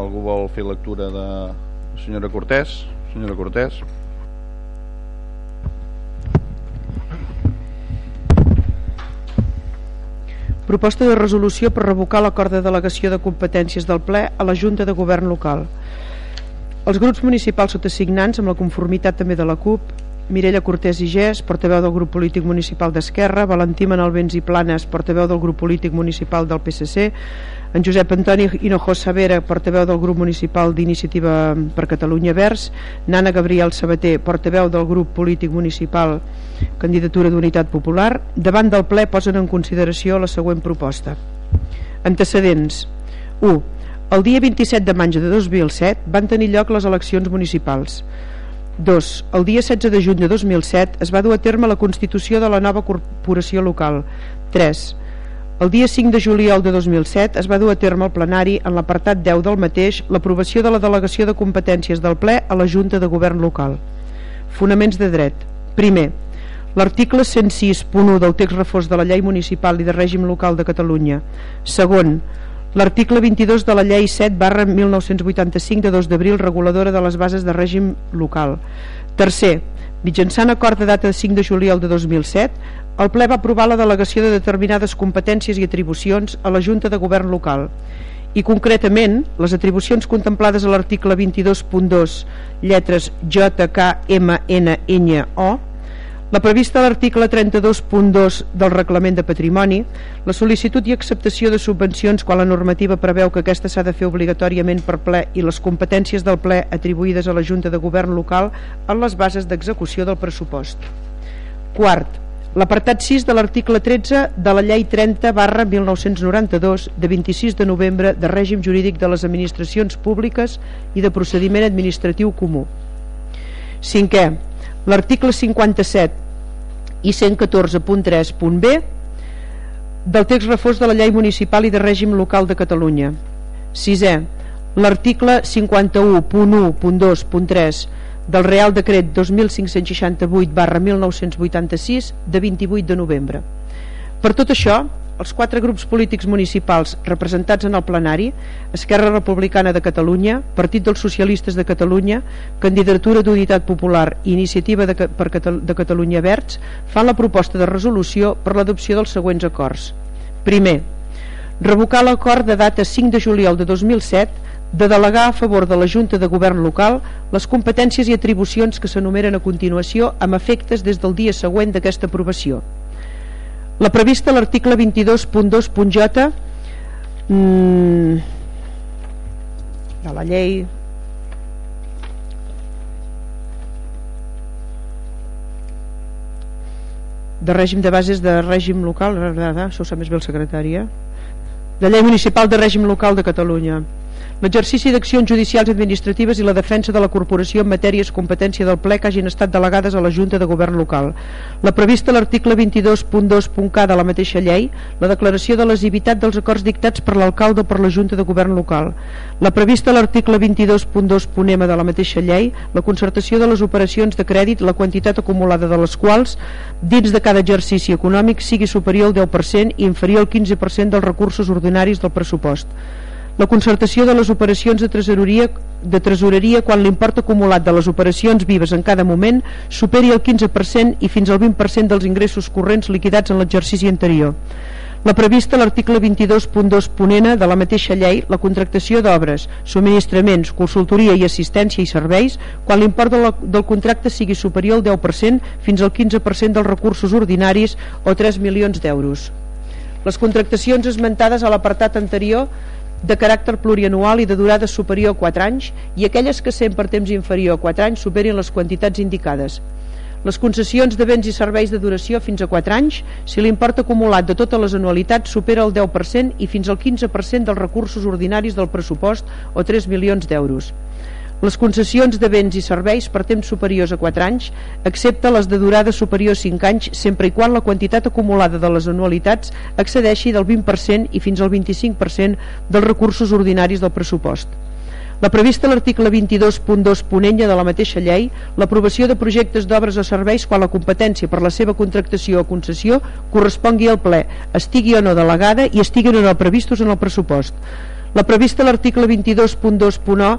algú vol fer lectura de senyora Cortés? Senyora Cortés. Proposta de resolució per revocar l'acord de delegació de competències del ple a la Junta de Govern local. Els grups municipals sotassignants, amb la conformitat també de la CUP, Mirella Cortés i Gés, portaveu del grup polític municipal d'Esquerra, Valentí Manalbens i Planes, portaveu del grup polític municipal del PSC, en Josep Antoni Hinojosa Savera, portaveu del grup municipal d'Iniciativa per Catalunya Verds, Nana Gabriel Sabater, portaveu del grup polític municipal Candidatura d'Unitat Popular, davant del ple posen en consideració la següent proposta. Antecedents. 1. El dia 27 de maig de 2007 van tenir lloc les eleccions municipals. 2. El dia 16 de juny de 2007 es va dur a terme la constitució de la nova corporació local. 3. El dia 5 de juliol de 2007 es va dur a terme al plenari en l'apartat 10 del mateix l'aprovació de la delegació de competències del ple a la Junta de Govern local. Fonaments de dret. Primer, l'article 106.1 del text reforç de la llei municipal i de règim local de Catalunya. Segon, L'article 22 de la llei 7 barra 1985 de 2 d'abril reguladora de les bases de règim local. Tercer, mitjançant acord de data de 5 de juliol de 2007, el ple va aprovar la delegació de determinades competències i atribucions a la Junta de Govern local. I concretament les atribucions contemplades a l'article 22.2 lletres J, K, M, N, N, O la prevista a l'article 32.2 del Reglament de Patrimoni, la sol·licitud i acceptació de subvencions quan la normativa preveu que aquesta s'ha de fer obligatòriament per ple i les competències del ple atribuïdes a la Junta de Govern local en les bases d'execució del pressupost. Quart, l'apartat 6 de l'article 13 de la llei 30 barra 1992 de 26 de novembre de règim jurídic de les administracions públiques i de procediment administratiu comú. Cinquè, l'article 57 i 114.3.b del text reforç de la llei municipal i de règim local de Catalunya. Sisè, l'article 51.1.2.3 del Real Decret 2568 barra 1986 de 28 de novembre. Per tot això, els quatre grups polítics municipals representats en el plenari, Esquerra Republicana de Catalunya, Partit dels Socialistes de Catalunya, Candidatura d'Unitat Popular i Iniciativa de, per Catal de Catalunya Verds, fan la proposta de resolució per l'adopció dels següents acords. Primer, revocar l'acord de data 5 de juliol de 2007 de delegar a favor de la Junta de Govern local les competències i atribucions que s'enumeren a continuació amb efectes des del dia següent d'aquesta aprovació la prevista a l'article 22.2.j mm, de la llei de règim de bases de règim local això ho sap més bé el secretari eh? de llei municipal de règim local de Catalunya l'exercici d'accions judicials i administratives i la defensa de la corporació en matèries competència del ple que hagin estat delegades a la Junta de Govern local. La prevista a l'article 22.2.k de la mateixa llei, la declaració de lesivitat dels acords dictats per l'alcalde o per la Junta de Govern local. La prevista a l'article 22.2.m de la mateixa llei, la concertació de les operacions de crèdit, la quantitat acumulada de les quals, dins de cada exercici econòmic, sigui superior al 10% i inferior al 15% dels recursos ordinaris del pressupost la concertació de les operacions de tresoreria, de tresoreria quan l'import acumulat de les operacions vives en cada moment superi el 15% i fins al 20% dels ingressos corrents liquidats en l'exercici anterior. La prevista a l'article 22.2.n de la mateixa llei, la contractació d'obres, subministraments, consultoria i assistència i serveis, quan l'import del, del contracte sigui superior al 10% fins al 15% dels recursos ordinaris o 3 milions d'euros. Les contractacions esmentades a l'apartat anterior de caràcter plurianual i de durada superior a 4 anys i aquelles que sent per temps inferior a 4 anys superin les quantitats indicades. Les concessions de béns i serveis de duració fins a 4 anys, si l'import acumulat de totes les anualitats supera el 10% i fins al 15% dels recursos ordinaris del pressupost o 3 milions d'euros les concessions de béns i serveis per temps superiors a 4 anys, excepte les de durada superior a 5 anys, sempre i quan la quantitat acumulada de les anualitats excedeixi del 20% i fins al 25% dels recursos ordinaris del pressupost. La prevista a l'article 22.2 ponenya de la mateixa llei, l'aprovació de projectes d'obres o serveis quan la competència per la seva contractació o concessió correspongui al ple, estigui o no delegada i estiguin o no previstos en el pressupost La prevista a l'article 22.2.1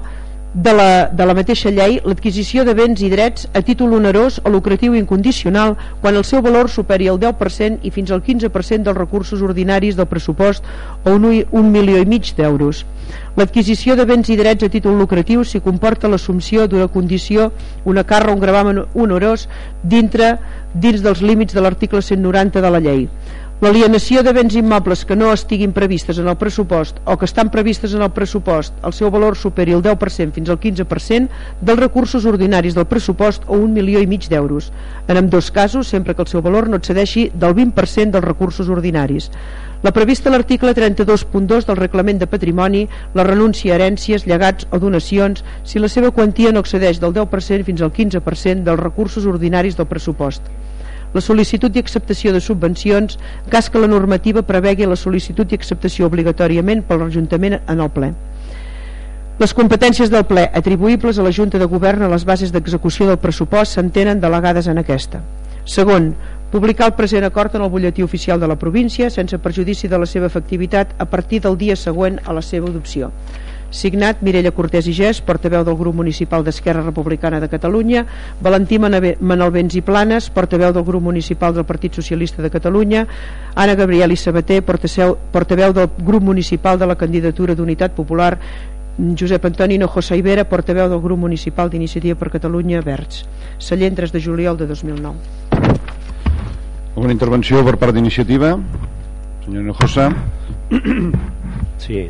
de la, de la mateixa llei l'adquisició de béns i drets a títol onerós o lucratiu incondicional quan el seu valor superi el 10% i fins al 15% dels recursos ordinaris del pressupost o un, un milió i mig d'euros. L'adquisició de béns i drets a títol lucratiu si comporta l'assumpció d'una condició, una o un gravamen onerós dintre, dins dels límits de l'article 190 de la llei. L'alienació de béns immobles que no estiguin previstes en el pressupost o que estan previstes en el pressupost el seu valor superi el 10% fins al 15% dels recursos ordinaris del pressupost o un milió i mig d'euros. En ambdós casos, sempre que el seu valor no excedeixi del 20% dels recursos ordinaris. La prevista a l'article 32.2 del Reglament de Patrimoni, la renúncia a herències, llegats o donacions si la seva quantia no excedeix del 10% fins al 15% dels recursos ordinaris del pressupost la sol·licitud i acceptació de subvencions cas que la normativa prevegui la sol·licitud i acceptació obligatòriament per l'Ajuntament en el ple. Les competències del ple atribuïbles a la Junta de Govern a les bases d'execució del pressupost s'entenen delegades en aquesta. Segon, publicar el present acord en el butlletí oficial de la província sense perjudici de la seva efectivitat a partir del dia següent a la seva adopció signat Mireia Cortés i Gès, portaveu del grup municipal d'Esquerra Republicana de Catalunya, Valentí Manalbens i Planes, portaveu del grup municipal del Partit Socialista de Catalunya, Anna Gabriel i Sabater, portaveu del grup municipal de la candidatura d'Unitat Popular, Josep Antoni Hinojosa Ibera, portaveu del grup municipal d'Iniciativa per Catalunya Verds. Sallentres de juliol de 2009. Una intervenció per part d'Iniciativa? Senyor Hinojosa. Sí,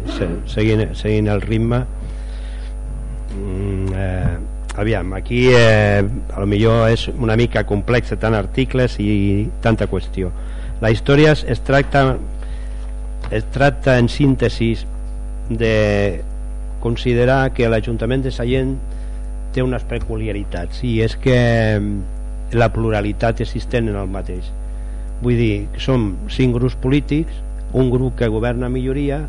seguint, seguint el ritme mm, eh, aviam, aquí eh, a lo millor és una mica complexa tant articles i tanta qüestió. La història es tracta es tracta en síntesis de considerar que l'Ajuntament de Sallent té unes peculiaritats i és que mm, la pluralitat existent en el mateix. Vull dir, som cinc grups polítics un grup que governa majoria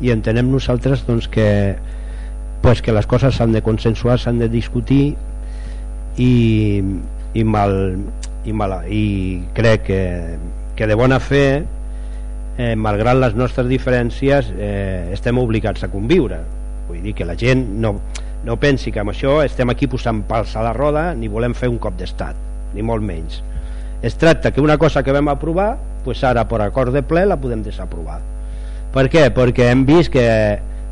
i entenem nosaltres doncs, que, pues, que les coses s'han de consensuar, s'han de discutir i, i, mal, i, mal, i crec que, que de bona fe eh, malgrat les nostres diferències eh, estem obligats a conviure. Vull dir que la gent no, no pensi que amb això estem aquí posant pals a la roda ni volem fer un cop d'estat ni molt menys. Es tracta que una cosa que vam aprovar pues ara per acord de ple la podem desaprovar per què? Perquè hem vist que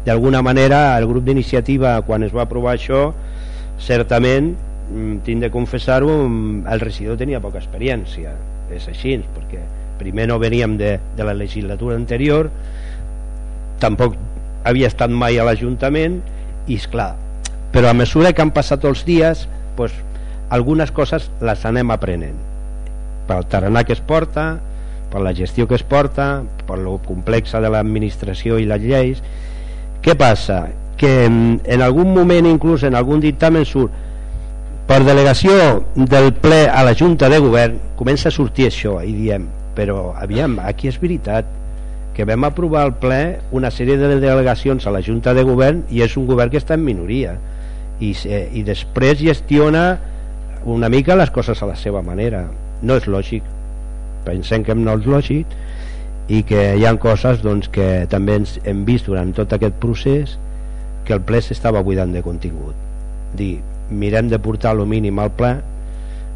d'alguna manera el grup d'iniciativa quan es va aprovar això certament mm, tinc de confessar-ho mm, el regidor tenia poca experiència és així, perquè primer no veníem de, de la legislatura anterior tampoc havia estat mai a l'Ajuntament i és clar però a mesura que han passat els dies pues, algunes coses les anem aprenent pel taranà que es porta per la gestió que es porta, per lo complexa de l'administració i les lleis. Què passa? Que en algun moment, inclús en algun dictamen surt per delegació del ple a la Junta de Govern comença a sortir això i diem, però aviam, aquí és veritat que vam aprovar al ple una sèrie de delegacions a la Junta de Govern i és un govern que està en minoria i, i després gestiona una mica les coses a la seva manera no és lògic pensem que no és lògic i que hi ha coses doncs, que també ens hem vist durant tot aquest procés que el ple s'estava buidant de contingut. Dir, mirem de portar el mínim al ple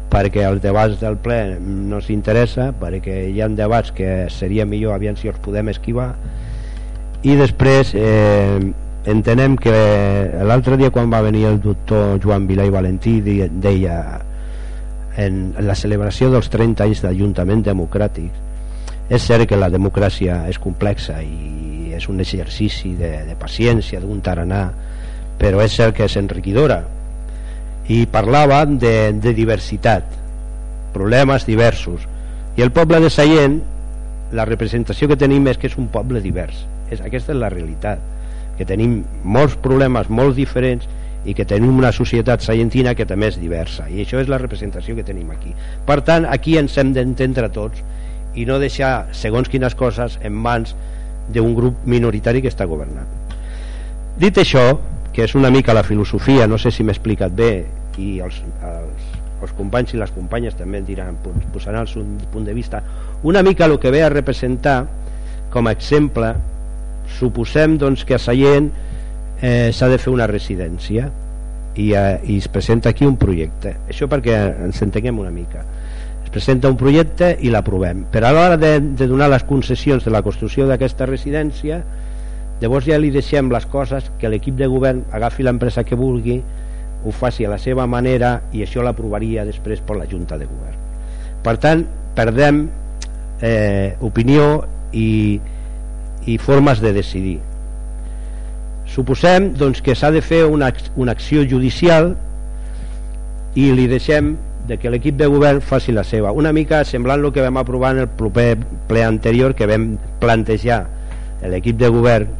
perquè els debats del ple no s'interessa perquè hi ha debats que seria millor aviam si els podem esquivar. I després eh, entenem que l'altre dia quan va venir el doctor Joan Vilà i Valentí deia en la celebració dels 30 anys d'Ajuntament Democràtic és cert que la democràcia és complexa i és un exercici de, de paciència, d'un taranà però és cert que és enriquidora. I parlava de, de diversitat problemes diversos. I el poble de Sallent la representació que tenim és que és un poble divers. És, aquesta és la realitat que tenim molts problemes molt diferents i que tenim una societat saientina que també és diversa. I això és la representació que tenim aquí. Per tant aquí ens hem d'entendre tots i no deixar segons quines coses en mans d'un grup minoritari que està governant. Dit això que és una mica la filosofia no sé si m'he explicat bé i els, els, els companys i les companyes també diran, posaran el seu punt de vista una mica el que ve a representar com a exemple suposem doncs, que a Sallent eh, s'ha de fer una residència i, eh, i es presenta aquí un projecte. Això perquè ens entenguem una mica. Es presenta un projecte i l'aprovem. Però a l'hora de, de donar les concessions de la construcció d'aquesta residència llavors ja li deixem les coses que l'equip de govern agafi l'empresa que vulgui ho faci a la seva manera i això l'aprovaria després per la Junta de Govern. Per tant perdem eh, opinió i, i formes de decidir suposem doncs, que s'ha de fer una, una acció judicial i li deixem de que l'equip de govern faci la seva. Una mica semblant el que vam aprovar en el proper ple anterior que vam plantejar l'equip de govern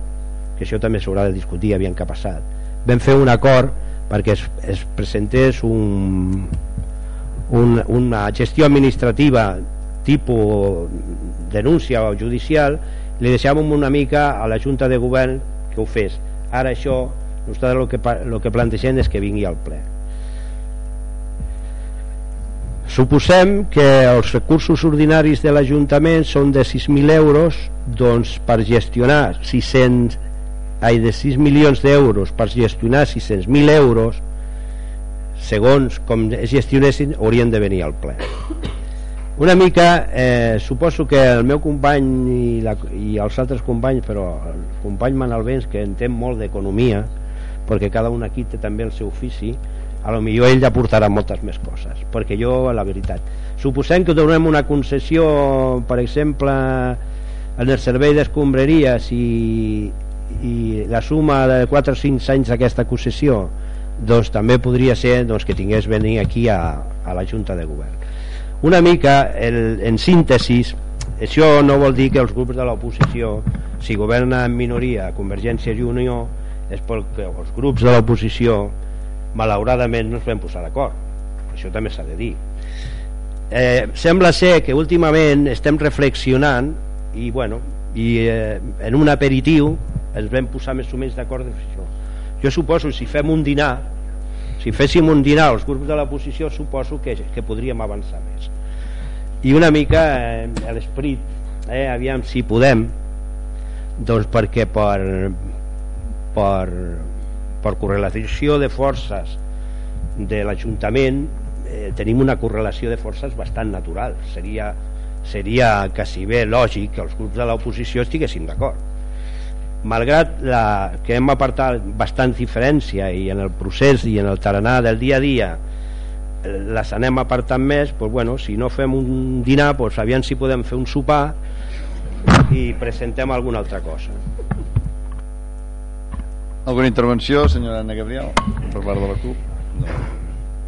que això també s'haurà de discutir aviam què ha passat. Vam fer un acord perquè es, es presentés un, un, una gestió administrativa tipus denúncia o judicial li deixàvem una mica a la Junta de Govern que ho fes ara això nosaltres el que, el que plantegem és que vingui al ple. Suposem que els recursos ordinaris de l'Ajuntament són de 6.000 euros doncs per gestionar 600 ai, de 6 milions d'euros per gestionar 600.000 euros segons com es gestionessin haurien de venir al ple una mica eh, suposo que el meu company i, la, i els altres companys però el company Manalbens que entén molt d'economia perquè cada un aquí té també el seu ofici a lo millor ell ja portarà moltes més coses perquè jo, la veritat. Suposem que donem una concessió per exemple en el servei d'escombraries i, i la suma de 4 o 5 anys d'aquesta concessió doncs també podria ser doncs, que tingués venir aquí a, a la Junta de Govern una mica el, en síntesis això no vol dir que els grups de l'oposició si governa en minoria Convergència i Unió és perquè els grups de l'oposició malauradament no es vam posar d'acord. Això també s'ha de dir. Eh, sembla ser que últimament estem reflexionant i bueno i eh, en un aperitiu ens vam posar més o menys d'acord jo suposo si fem un dinar si féssim un dinar als grups de l'oposició suposo que, que podríem avançar i una mica eh, l'esperit eh, aviam si podem doncs perquè per per, per correlació de forces de l'Ajuntament eh, tenim una correlació de forces bastant natural. Seria, seria quasi bé lògic que els grups de l'oposició estiguessin d'acord. Malgrat la, que hem apartat bastant diferència i en el procés i en el taranà del dia a dia les anem apartant més doncs, bueno, si no fem un dinar doncs, aviam si podem fer un sopar i presentem alguna altra cosa Alguna intervenció, senyora Anna Gabriel, per part de la CUP? No.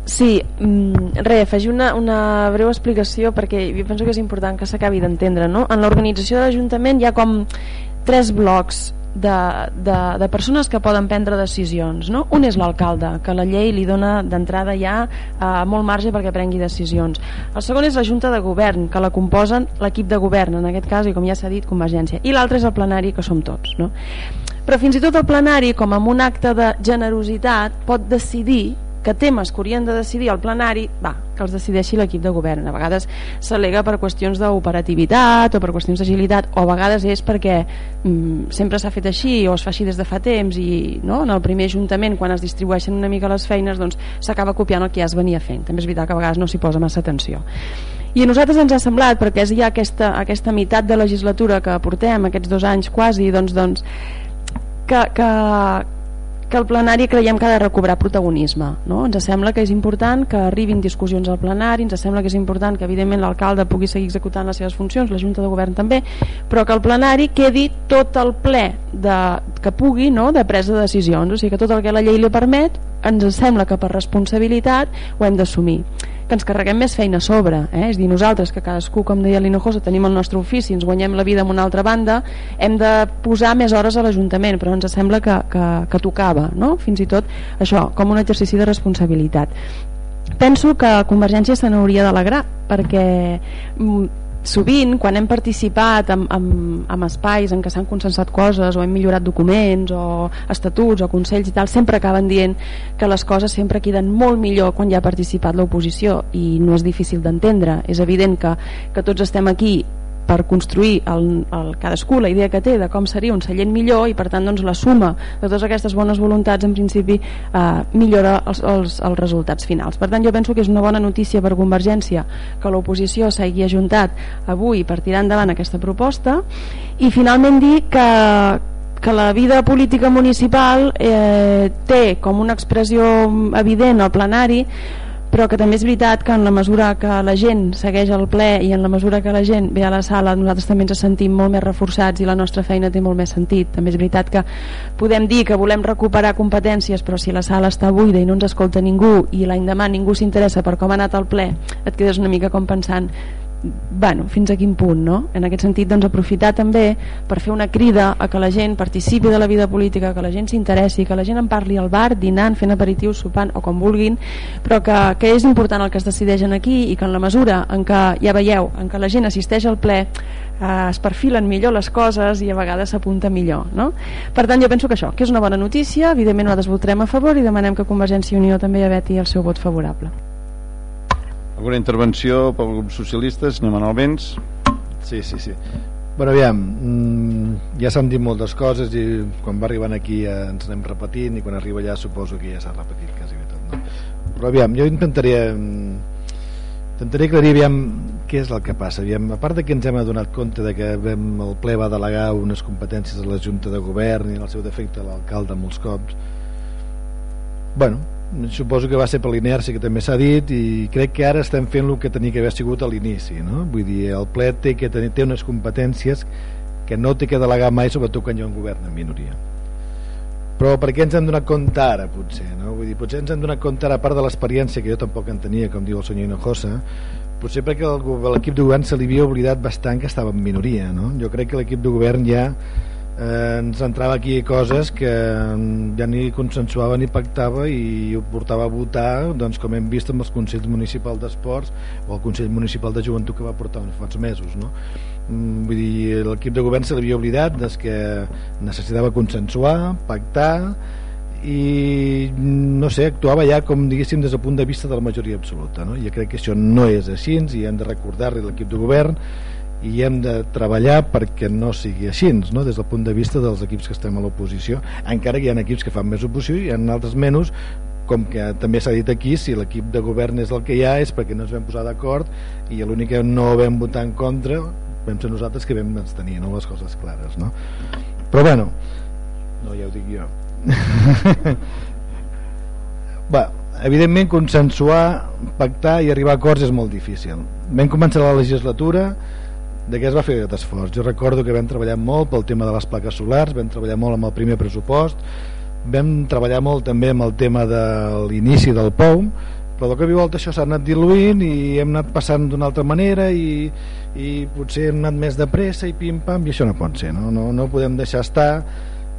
Sí, mm, res, afegir una, una breu explicació perquè jo penso que és important que s'acabi d'entendre. No? En l'organització de l'Ajuntament hi ha com tres blocs de, de, de persones que poden prendre decisions no? un és l'alcalde, que la llei li dona d'entrada ja eh, molt marge perquè prengui decisions el segon és la Junta de Govern que la composen l'equip de govern en aquest cas i com ja s'ha dit Convergència i l'altre és el plenari que som tots no? però fins i tot el plenari com amb un acte de generositat pot decidir que temes que haurien de decidir el plenari, va, que els decideixi l'equip de govern. A vegades s'alega per qüestions d'operativitat o per qüestions d'agilitat, o a vegades és perquè mm, sempre s'ha fet així o es fa així des de fa temps i no, en el primer ajuntament quan es distribueixen una mica les feines doncs s'acaba copiant el que ja es venia fent. També és veritat que a vegades no s'hi posa massa atenció. I a nosaltres ens ha semblat, perquè és ja aquesta, aquesta meitat de legislatura que portem, aquests dos anys quasi, doncs, doncs que, que, que el plenari creiem que ha de recobrar protagonisme. No? Ens sembla que és important que arribin discussions al plenari, ens sembla que és important que evidentment l'alcalde pugui seguir executant les seves funcions, la Junta de Govern també, però que el plenari quedi tot el ple de, que pugui no? de presa de decisions, o sigui que tot el que la llei li permet ens sembla que per responsabilitat ho hem d'assumir que ens carreguem més feina a sobre eh? és dir, nosaltres que cadascú, com deia l'Hinojosa tenim el nostre ofici, ens guanyem la vida en una altra banda hem de posar més hores a l'Ajuntament però ens sembla que, que, que tocava no? fins i tot això, com un exercici de responsabilitat penso que Convergència se n'hauria d'alegrar perquè mm, sovint quan hem participat en, en, en espais en què s'han consensat coses o hem millorat documents o estatuts o consells i tal, sempre acaben dient que les coses sempre queden molt millor quan hi ha participat l'oposició i no és difícil d'entendre. És evident que, que tots estem aquí per construir el, el, cadascú la idea que té de com seria un cellent millor i per tant doncs, la suma de totes aquestes bones voluntats en principi eh, millora els, els, els resultats finals. Per tant jo penso que és una bona notícia per Convergència que l'oposició s'hagi ajuntat avui per tirar endavant aquesta proposta i finalment dir que, que la vida política municipal eh, té com una expressió evident al plenari però que també és veritat que en la mesura que la gent segueix el ple i en la mesura que la gent ve a la sala nosaltres també ens sentim molt més reforçats i la nostra feina té molt més sentit. També és veritat que podem dir que volem recuperar competències però si la sala està buida i no ens escolta ningú i l'any demà ningú s'interessa per com ha anat el ple et quedes una mica com pensant bueno, fins a quin punt no? en aquest sentit doncs, aprofitar també per fer una crida a que la gent participi de la vida política, que la gent s'interessi que la gent en parli al bar, dinant, fent aperitius sopant o com vulguin però que, que és important el que es decideixen aquí i que en la mesura en què, ja veieu en què la gent assisteix al ple eh, es perfilen millor les coses i a vegades s'apunta millor no? per tant jo penso que això, que és una bona notícia evidentment nosaltres votarem a favor i demanem que Convergència i Unió també aveti el seu vot favorable alguna intervenció pel grup socialista, senyor Manuel Vents? Sí, sí, sí. Bueno, aviam, mm, ja s'han dit moltes coses i quan va arribant aquí ja ens anem repetint i quan arriba allà suposo que ja s'ha repetit quasi bé tot. No? Però aviam, jo intentaré intentaré aclarir aviam què és el que passa. Aviam, a part de que ens hem adonat compte de que vam, el ple va delegar unes competències a la Junta de Govern i en el seu defecte a l'alcalde molts cops, bueno, suposo que va ser per l'inèrcia que també s'ha dit i crec que ara estem fent el que tenia que haver sigut a l'inici no? vull dir, el ple té que tenir, té unes competències que no té que delegar mai sobretot quan hi ha un govern en minoria però per què ens hem donat compte ara potser no? vull dir, potser ens hem donat compte ara a part de l'experiència que jo tampoc en tenia com diu el senyor Hinojosa potser perquè l'equip de govern se li havia oblidat bastant que estava en minoria no? jo crec que l'equip de govern ja eh, ens entrava aquí coses que ja ni consensuava ni pactava i ho portava a votar doncs, com hem vist amb els Consells Municipals d'Esports o el Consell Municipal de Joventut que va portar uns quants mesos no? Mm, vull dir, l'equip de govern se l'havia oblidat des que necessitava consensuar, pactar i no sé, actuava ja com diguéssim des del punt de vista de la majoria absoluta no? jo crec que això no és així i hem de recordar-li l'equip de govern i hem de treballar perquè no sigui així no? des del punt de vista dels equips que estem a l'oposició encara que hi ha equips que fan més oposició i en altres menys com que també s'ha dit aquí si l'equip de govern és el que hi ha és perquè no ens vam posar d'acord i l'únic que no vam votar en contra vam ser nosaltres que vam tenir no? les coses clares no? però bueno no ja ho dic jo Bé, evidentment consensuar, pactar i arribar a acords és molt difícil vam començar la legislatura de què es va fer aquest esforç? Jo recordo que vam treballar molt pel tema de les plaques solars, vam treballar molt amb el primer pressupost, vam treballar molt també amb el tema de l'inici del POU, però de cop i volta això s'ha anat diluint i hem anat passant d'una altra manera i, i potser hem anat més de pressa i pim-pam, i això no pot ser, no, no, no podem deixar estar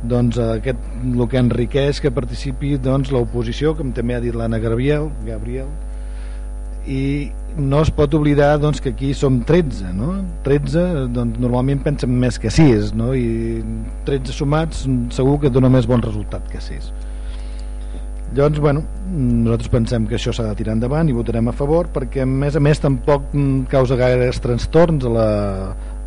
doncs aquest, el que enriqueix que participi doncs, l'oposició, com també ha dit l'Anna Gabriel, Gabriel i no es pot oblidar doncs, que aquí som 13 no? 13 doncs, normalment pensen més que 6 no? i 13 sumats segur que dona més bon resultat que 6 llavors bueno, nosaltres pensem que això s'ha de tirar endavant i votarem a favor perquè a més a més tampoc causa gaires trastorns a la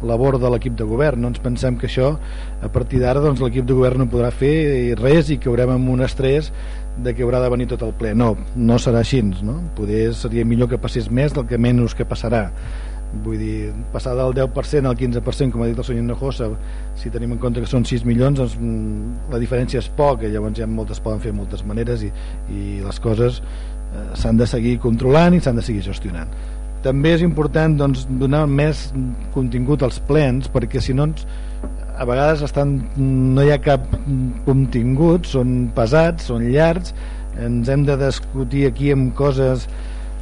labor de l'equip de govern. No ens pensem que això a partir d'ara doncs, l'equip de govern no podrà fer res i que haurem amb un estrès de que haurà de venir tot el ple. No, no serà així no? poder seria millor que passés més del que menys que passarà. Vull dir, passar del 10% al 15% com ha dit el senyor Nojosa si tenim en compte que són 6 milions doncs, mm, la diferència és poca llavors ja moltes poden fer moltes maneres i, i les coses eh, s'han de seguir controlant i s'han de seguir gestionant també és important doncs, donar més contingut als plens perquè si no ens a vegades estan, no hi ha cap contingut, són pesats, són llargs, ens hem de discutir aquí amb coses,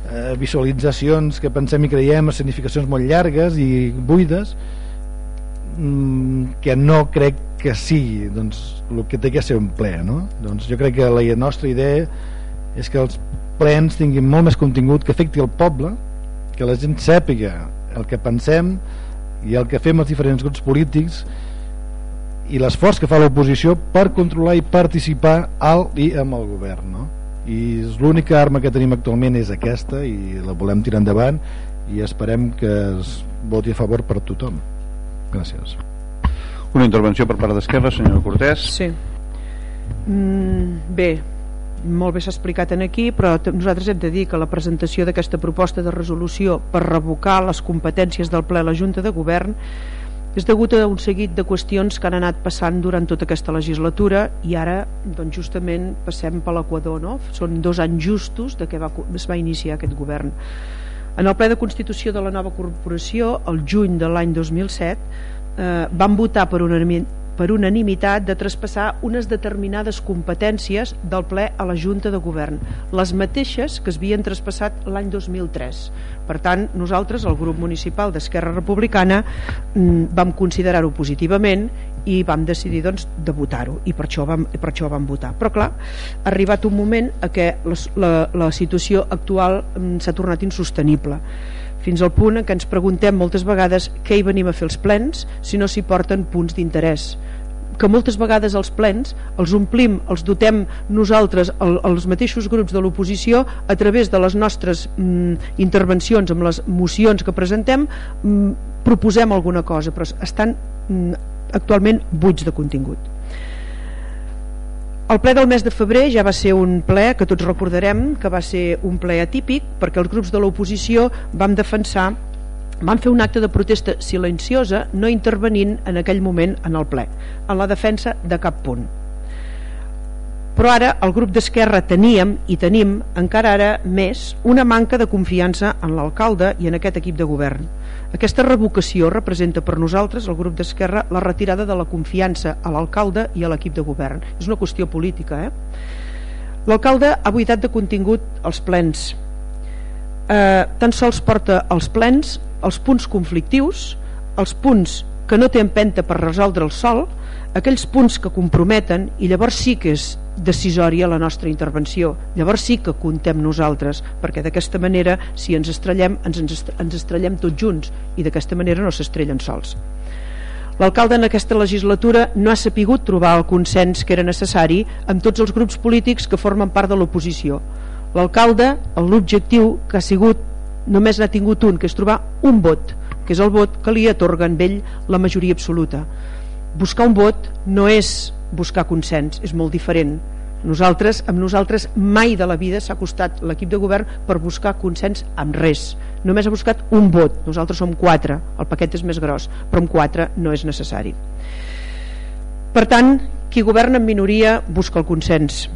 eh, visualitzacions que pensem i creiem, significacions molt llargues i buides, mm, que no crec que sigui doncs, el que té que ser un ple. No? Doncs jo crec que la nostra idea és que els plens tinguin molt més contingut que afecti el poble, que la gent sàpiga el que pensem i el que fem els diferents grups polítics i l'esforç que fa l'oposició per controlar i participar al i amb el govern no? i l'única arma que tenim actualment és aquesta i la volem tirar endavant i esperem que es voti a favor per tothom gràcies una intervenció per part d'Esquerra senyora Cortés sí. mm, bé molt bé s'ha explicat en aquí però nosaltres hem de dir que la presentació d'aquesta proposta de resolució per revocar les competències del ple a la Junta de Govern és degut a un seguit de qüestions que han anat passant durant tota aquesta legislatura i ara doncs, justament passem per l'equador no? són dos anys justos de que va, es va iniciar aquest govern en el ple de constitució de la nova corporació el juny de l'any 2007 eh, van votar per unanimitat per unanimitat de traspassar unes determinades competències del ple a la Junta de Govern, les mateixes que es havien traspassat l'any 2003. Per tant, nosaltres, el grup municipal d'Esquerra Republicana, mm, vam considerar-ho positivament i vam decidir doncs, de votar-ho i per això, vam, per això vam votar. Però clar, ha arribat un moment a què la, la, la situació actual mm, s'ha tornat insostenible fins al punt en què ens preguntem moltes vegades què hi venim a fer els plens si no s'hi porten punts d'interès. Que moltes vegades els plens els omplim, els dotem nosaltres el, els mateixos grups de l'oposició a través de les nostres mm, intervencions amb les mocions que presentem mm, proposem alguna cosa però estan mm, actualment buits de contingut el ple del mes de febrer ja va ser un ple que tots recordarem que va ser un ple atípic perquè els grups de l'oposició vam defensar van fer un acte de protesta silenciosa no intervenint en aquell moment en el ple en la defensa de cap punt però ara el grup d'Esquerra teníem i tenim encara ara més una manca de confiança en l'alcalde i en aquest equip de govern. Aquesta revocació representa per nosaltres el grup d'Esquerra la retirada de la confiança a l'alcalde i a l'equip de govern. És una qüestió política eh? l'alcalde ha buidat de contingut els plens. Eh, tan sols porta als plens els punts conflictius els punts que no té empenta per resoldre el sol aquells punts que comprometen i llavors sí que és decisòria la nostra intervenció. Llavors sí que contem nosaltres perquè d'aquesta manera si ens estrellem ens, ens, estrellem tots junts i d'aquesta manera no s'estrellen sols. L'alcalde en aquesta legislatura no ha sapigut trobar el consens que era necessari amb tots els grups polítics que formen part de l'oposició. L'alcalde, l'objectiu que ha sigut, només n'ha tingut un, que és trobar un vot, que és el vot que li atorga en ell la majoria absoluta. Buscar un vot no és buscar consens, és molt diferent. Nosaltres, amb nosaltres mai de la vida s'ha costat l'equip de govern per buscar consens amb res. Només ha buscat un vot, nosaltres som quatre. El paquet és més gros, però amb quatre no és necessari. Per tant, qui governa en minoria busca el consens.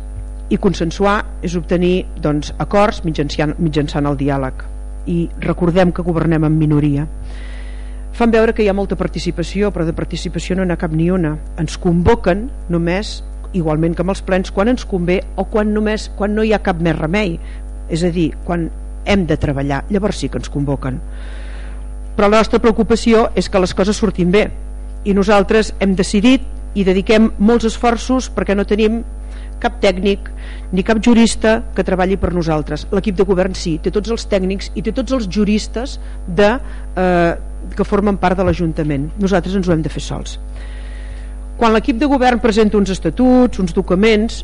I consensuar és obtenir doncs, acords mitjançant, mitjançant el diàleg. I recordem que governem en minoria fan veure que hi ha molta participació però de participació no n'ha cap ni una. Ens convoquen només igualment que amb els plens quan ens convé o quan, només, quan no hi ha cap més remei. És a dir, quan hem de treballar llavors sí que ens convoquen. Però la nostra preocupació és que les coses surtin bé. I nosaltres hem decidit i dediquem molts esforços perquè no tenim cap tècnic ni cap jurista que treballi per nosaltres. L'equip de govern sí, té tots els tècnics i té tots els juristes de, eh, que formen part de l'Ajuntament nosaltres ens ho hem de fer sols quan l'equip de govern presenta uns estatuts uns documents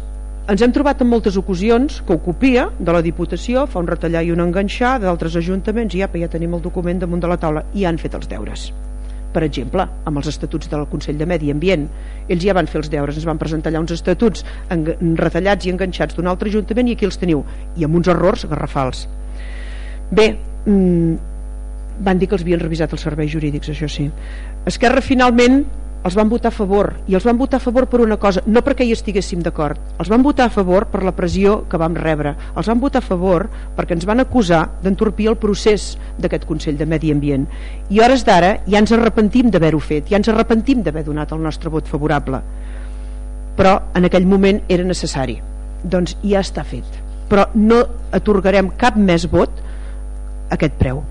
ens hem trobat en moltes ocasions que ho copia de la Diputació, fa un retallar i un enganxar d'altres ajuntaments i ja, ja tenim el document damunt de la taula i han fet els deures per exemple, amb els estatuts del Consell de Medi Ambient. Ells ja van fer els deures, ens van presentar allà uns estatuts retallats i enganxats d'un altre ajuntament i aquí els teniu, i amb uns errors garrafals. Bé, mmm, van dir que els havien revisat els serveis jurídics, això sí. Esquerra finalment els van votar a favor i els van votar a favor per una cosa no perquè hi estiguéssim d'acord els van votar a favor per la pressió que vam rebre els van votar a favor perquè ens van acusar d'entorpir el procés d'aquest Consell de Medi Ambient. I hores d'ara ja ens arrepentim d'haver-ho fet ja ens arrepentim d'haver donat el nostre vot favorable. Però en aquell moment era necessari. Doncs ja està fet. Però no atorgarem cap més vot aquest preu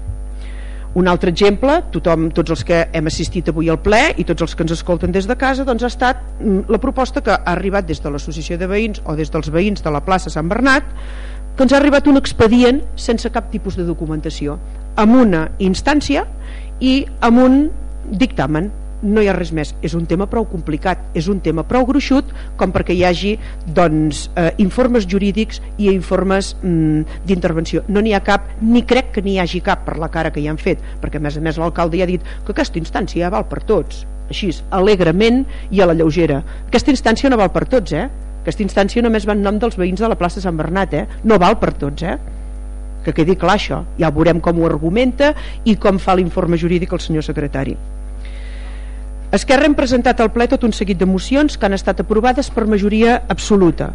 un altre exemple, tothom, tots els que hem assistit avui al ple i tots els que ens escolten des de casa, doncs ha estat mm, la proposta que ha arribat des de l'associació de veïns o des dels veïns de la plaça Sant Bernat que ens ha arribat un expedient sense cap tipus de documentació amb una instància i amb un dictamen no hi ha res més és un tema prou complicat, és un tema prou gruixut com perquè hi hagi doncs, eh, informes jurídics i informes mm, d'intervenció no n'hi ha cap, ni crec que n'hi hagi cap per la cara que hi han fet, perquè a més a més l'alcalde ja ha dit que aquesta instància ja val per tots així, alegrement i a la lleugera aquesta instància no val per tots eh? aquesta instància només va en nom dels veïns de la plaça Sant Bernat eh? no val per tots eh? que quedi clar això ja veurem com ho argumenta i com fa l'informe jurídic el senyor secretari Esquerra hem presentat al ple tot un seguit de mocions que han estat aprovades per majoria absoluta.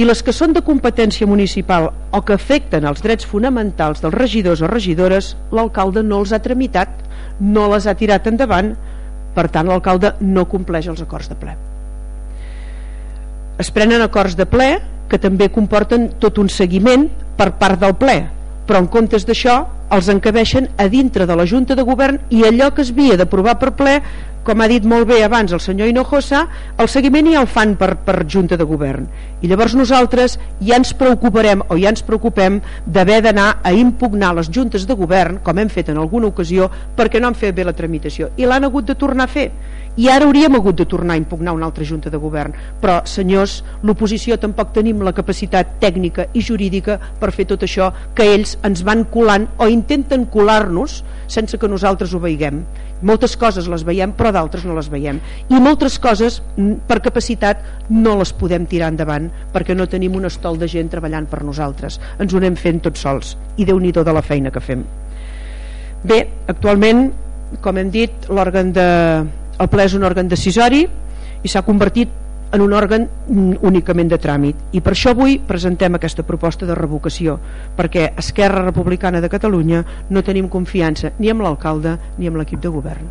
I les que són de competència municipal o que afecten els drets fonamentals dels regidors o regidores l'alcalde no els ha tramitat no les ha tirat endavant per tant l'alcalde no compleix els acords de ple. Es prenen acords de ple que també comporten tot un seguiment per part del ple però en comptes d'això els encabeixen a dintre de la Junta de Govern i allò que es havia d'aprovar per ple com ha dit molt bé abans el senyor Hinojosa, el seguiment ja el fan per, per Junta de Govern. I llavors nosaltres ja ens preocuparem o ja ens preocupem d'haver d'anar a impugnar les juntes de govern, com hem fet en alguna ocasió, perquè no han fet bé la tramitació. I l'han hagut de tornar a fer i ara hauríem hagut de tornar a impugnar una altra junta de govern. Però senyors, l'oposició tampoc tenim la capacitat tècnica i jurídica per fer tot això que ells ens van colant o intenten colar-nos sense que nosaltres ho veiguem moltes coses les veiem però d'altres no les veiem. I moltes coses mm, per capacitat no les podem tirar endavant perquè no tenim un estol de gent treballant per nosaltres. Ens ho anem fent tots sols. I déu nhi de la feina que fem. Bé, actualment com hem dit l'òrgan de el ple és un òrgan decisori i s'ha convertit en un òrgan únicament de tràmit i per això avui presentem aquesta proposta de revocació perquè Esquerra Republicana de Catalunya no tenim confiança ni amb l'alcalde ni amb l'equip de govern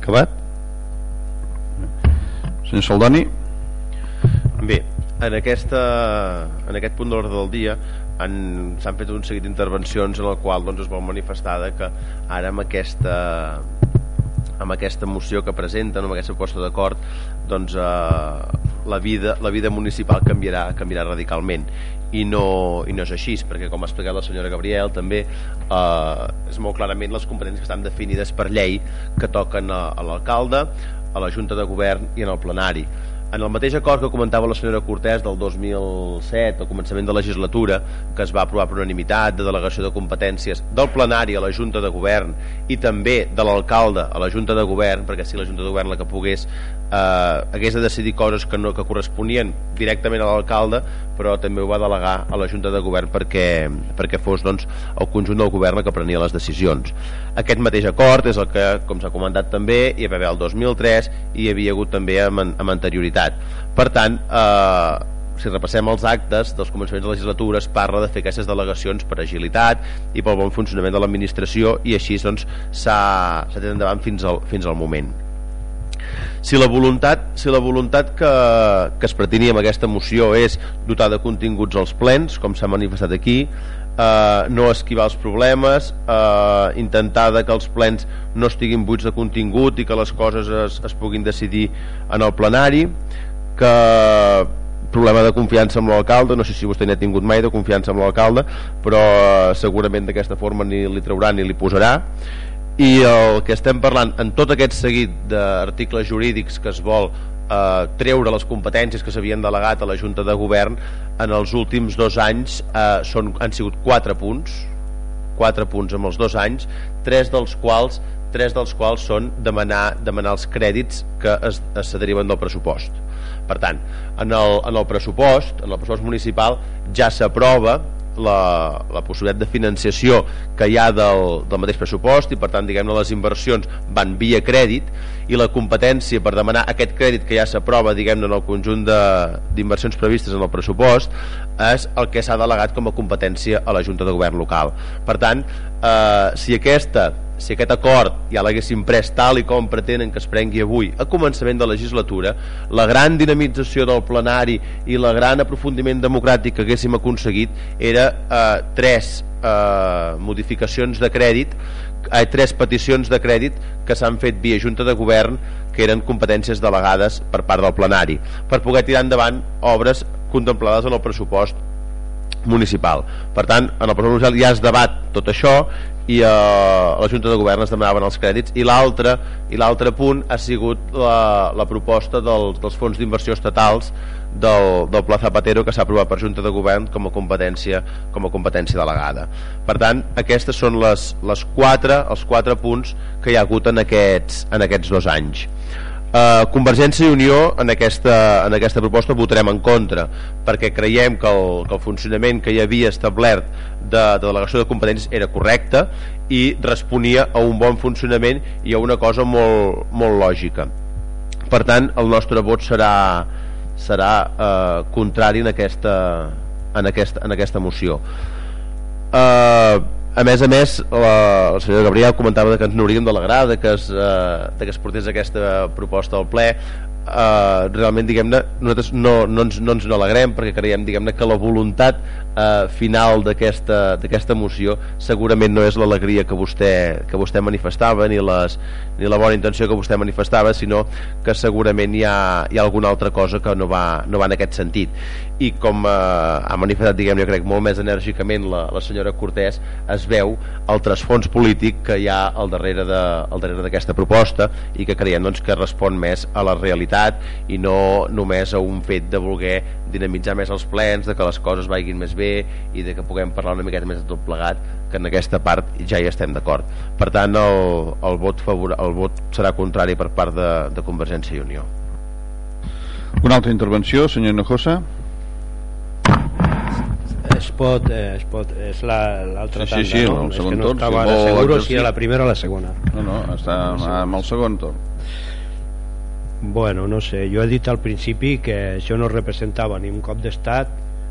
Acabat? Senyor Saldoni? Bé, en, aquesta, en aquest punt d'ordre del dia s'han fet un seguit d'intervencions en el qual doncs, es vol manifestar que ara amb aquesta amb aquesta moció que presenten, amb aquesta proposta d'acord, doncs eh, la, vida, la vida municipal canviarà, canviarà radicalment. I no, i no és així, perquè com ha explicat la senyora Gabriel també eh, és molt clarament les competències que estan definides per llei que toquen a, a l'alcalde, a la Junta de Govern i en el plenari en el mateix acord que comentava la senyora Cortés del 2007, al començament de legislatura, que es va aprovar per unanimitat de delegació de competències del plenari a la Junta de Govern i també de l'alcalde a la Junta de Govern, perquè si la Junta de Govern la que pogués eh, hagués de decidir coses que no que corresponien directament a l'alcalde, però també ho va delegar a la Junta de Govern perquè, perquè fos doncs, el conjunt del govern que prenia les decisions. Aquest mateix acord és el que, com s'ha comentat també, hi va haver el 2003 i hi havia hagut també amb, amb anterioritat. Per tant, eh, si repassem els actes dels començaments de legislatures parla de fer aquestes delegacions per agilitat i pel bon funcionament de l'administració i així doncs s'ha tirat endavant fins al, fins al moment si la voluntat, si la voluntat que, que es pretenia amb aquesta moció és dotar de continguts als plens com s'ha manifestat aquí eh, no esquivar els problemes eh, intentar que els plens no estiguin buits de contingut i que les coses es, es puguin decidir en el plenari que problema de confiança amb l'alcalde no sé si vostè n'ha tingut mai de confiança amb l'alcalde però eh, segurament d'aquesta forma ni li traurà ni li posarà i el que estem parlant en tot aquest seguit d'articles jurídics que es vol eh, treure les competències que s'havien delegat a la Junta de Govern en els últims dos anys eh, són, han sigut quatre punts quatre punts en els dos anys tres dels quals tres dels quals són demanar, demanar els crèdits que es, es deriven del pressupost. Per tant, en el, en el pressupost en el pressupost municipal ja s'aprova la, la possibilitat de financiació que hi ha del, del mateix pressupost i per tant diguem-ne les inversions van via crèdit i la competència per demanar aquest crèdit que ja s'aprova diguem-ne en el conjunt d'inversions previstes en el pressupost és el que s'ha delegat com a competència a la Junta de Govern local. Per tant, eh, si aquesta si aquest acord ja l'haguéssim pres tal i com pretenen que es prengui avui a començament de legislatura, la gran dinamització del plenari i la gran aprofundiment democràtic que haguéssim aconseguit era eh, tres eh, modificacions de crèdit eh, tres peticions de crèdit que s'han fet via Junta de Govern que eren competències delegades per part del plenari per poder tirar endavant obres contemplades en el pressupost municipal. Per tant, en el pressupost ja es debat tot això i eh, a la Junta de Govern es demanaven els crèdits i l'altre i l'altre punt ha sigut la, la proposta dels, dels fons d'inversió estatals del, del Pla Zapatero que s'ha aprovat per Junta de Govern com a competència com a competència delegada. Per tant, aquestes són les, les quatre, els quatre punts que hi ha hagut en aquests, en aquests dos anys. Uh, Convergència i Unió en aquesta, en aquesta proposta votarem en contra perquè creiem que el, que el funcionament que hi havia establert de, de delegació de competències era correcte i responia a un bon funcionament i a una cosa molt, molt lògica. Per tant el nostre vot serà serà uh, contrari en aquesta, en aquesta, en aquesta moció. Eh a més a més la, la senyora Gabriel comentava que ens n'hauríem d'alegrar de, que es, eh, de que es portés aquesta proposta al ple. Eh, realment diguem-ne nosaltres no, no, ens, no n'alegrem perquè creiem diguem-ne que la voluntat eh, final d'aquesta moció segurament no és l'alegria que vostè, que vostè manifestava ni, les, ni la bona intenció que vostè manifestava sinó que segurament hi ha, hi ha alguna altra cosa que no va, no va en aquest sentit. I com eh, ha manifestat diguem jo crec molt més enèrgicament la, la senyora Cortés es veu el trasfons polític que hi ha al darrere d'aquesta proposta i que creiem doncs, que respon més a la realitat i no només a un fet de voler dinamitzar més els plens, de que les coses vagin més bé i de que puguem parlar una miqueta més de tot plegat, que en aquesta part ja hi estem d'acord. Per tant, el, el, vot favor, el vot serà contrari per part de, de Convergència i Unió. Una altra intervenció, senyor Hinojosa? es pot, eh, es pot és l'altra la, sí, sí, sí, no? el segon és que no torn, estava si seguro exercir... si era la primera o la segona no, no, està amb el segon torn Bueno, no sé, jo he dit al principi que això no representava ni un cop d'estat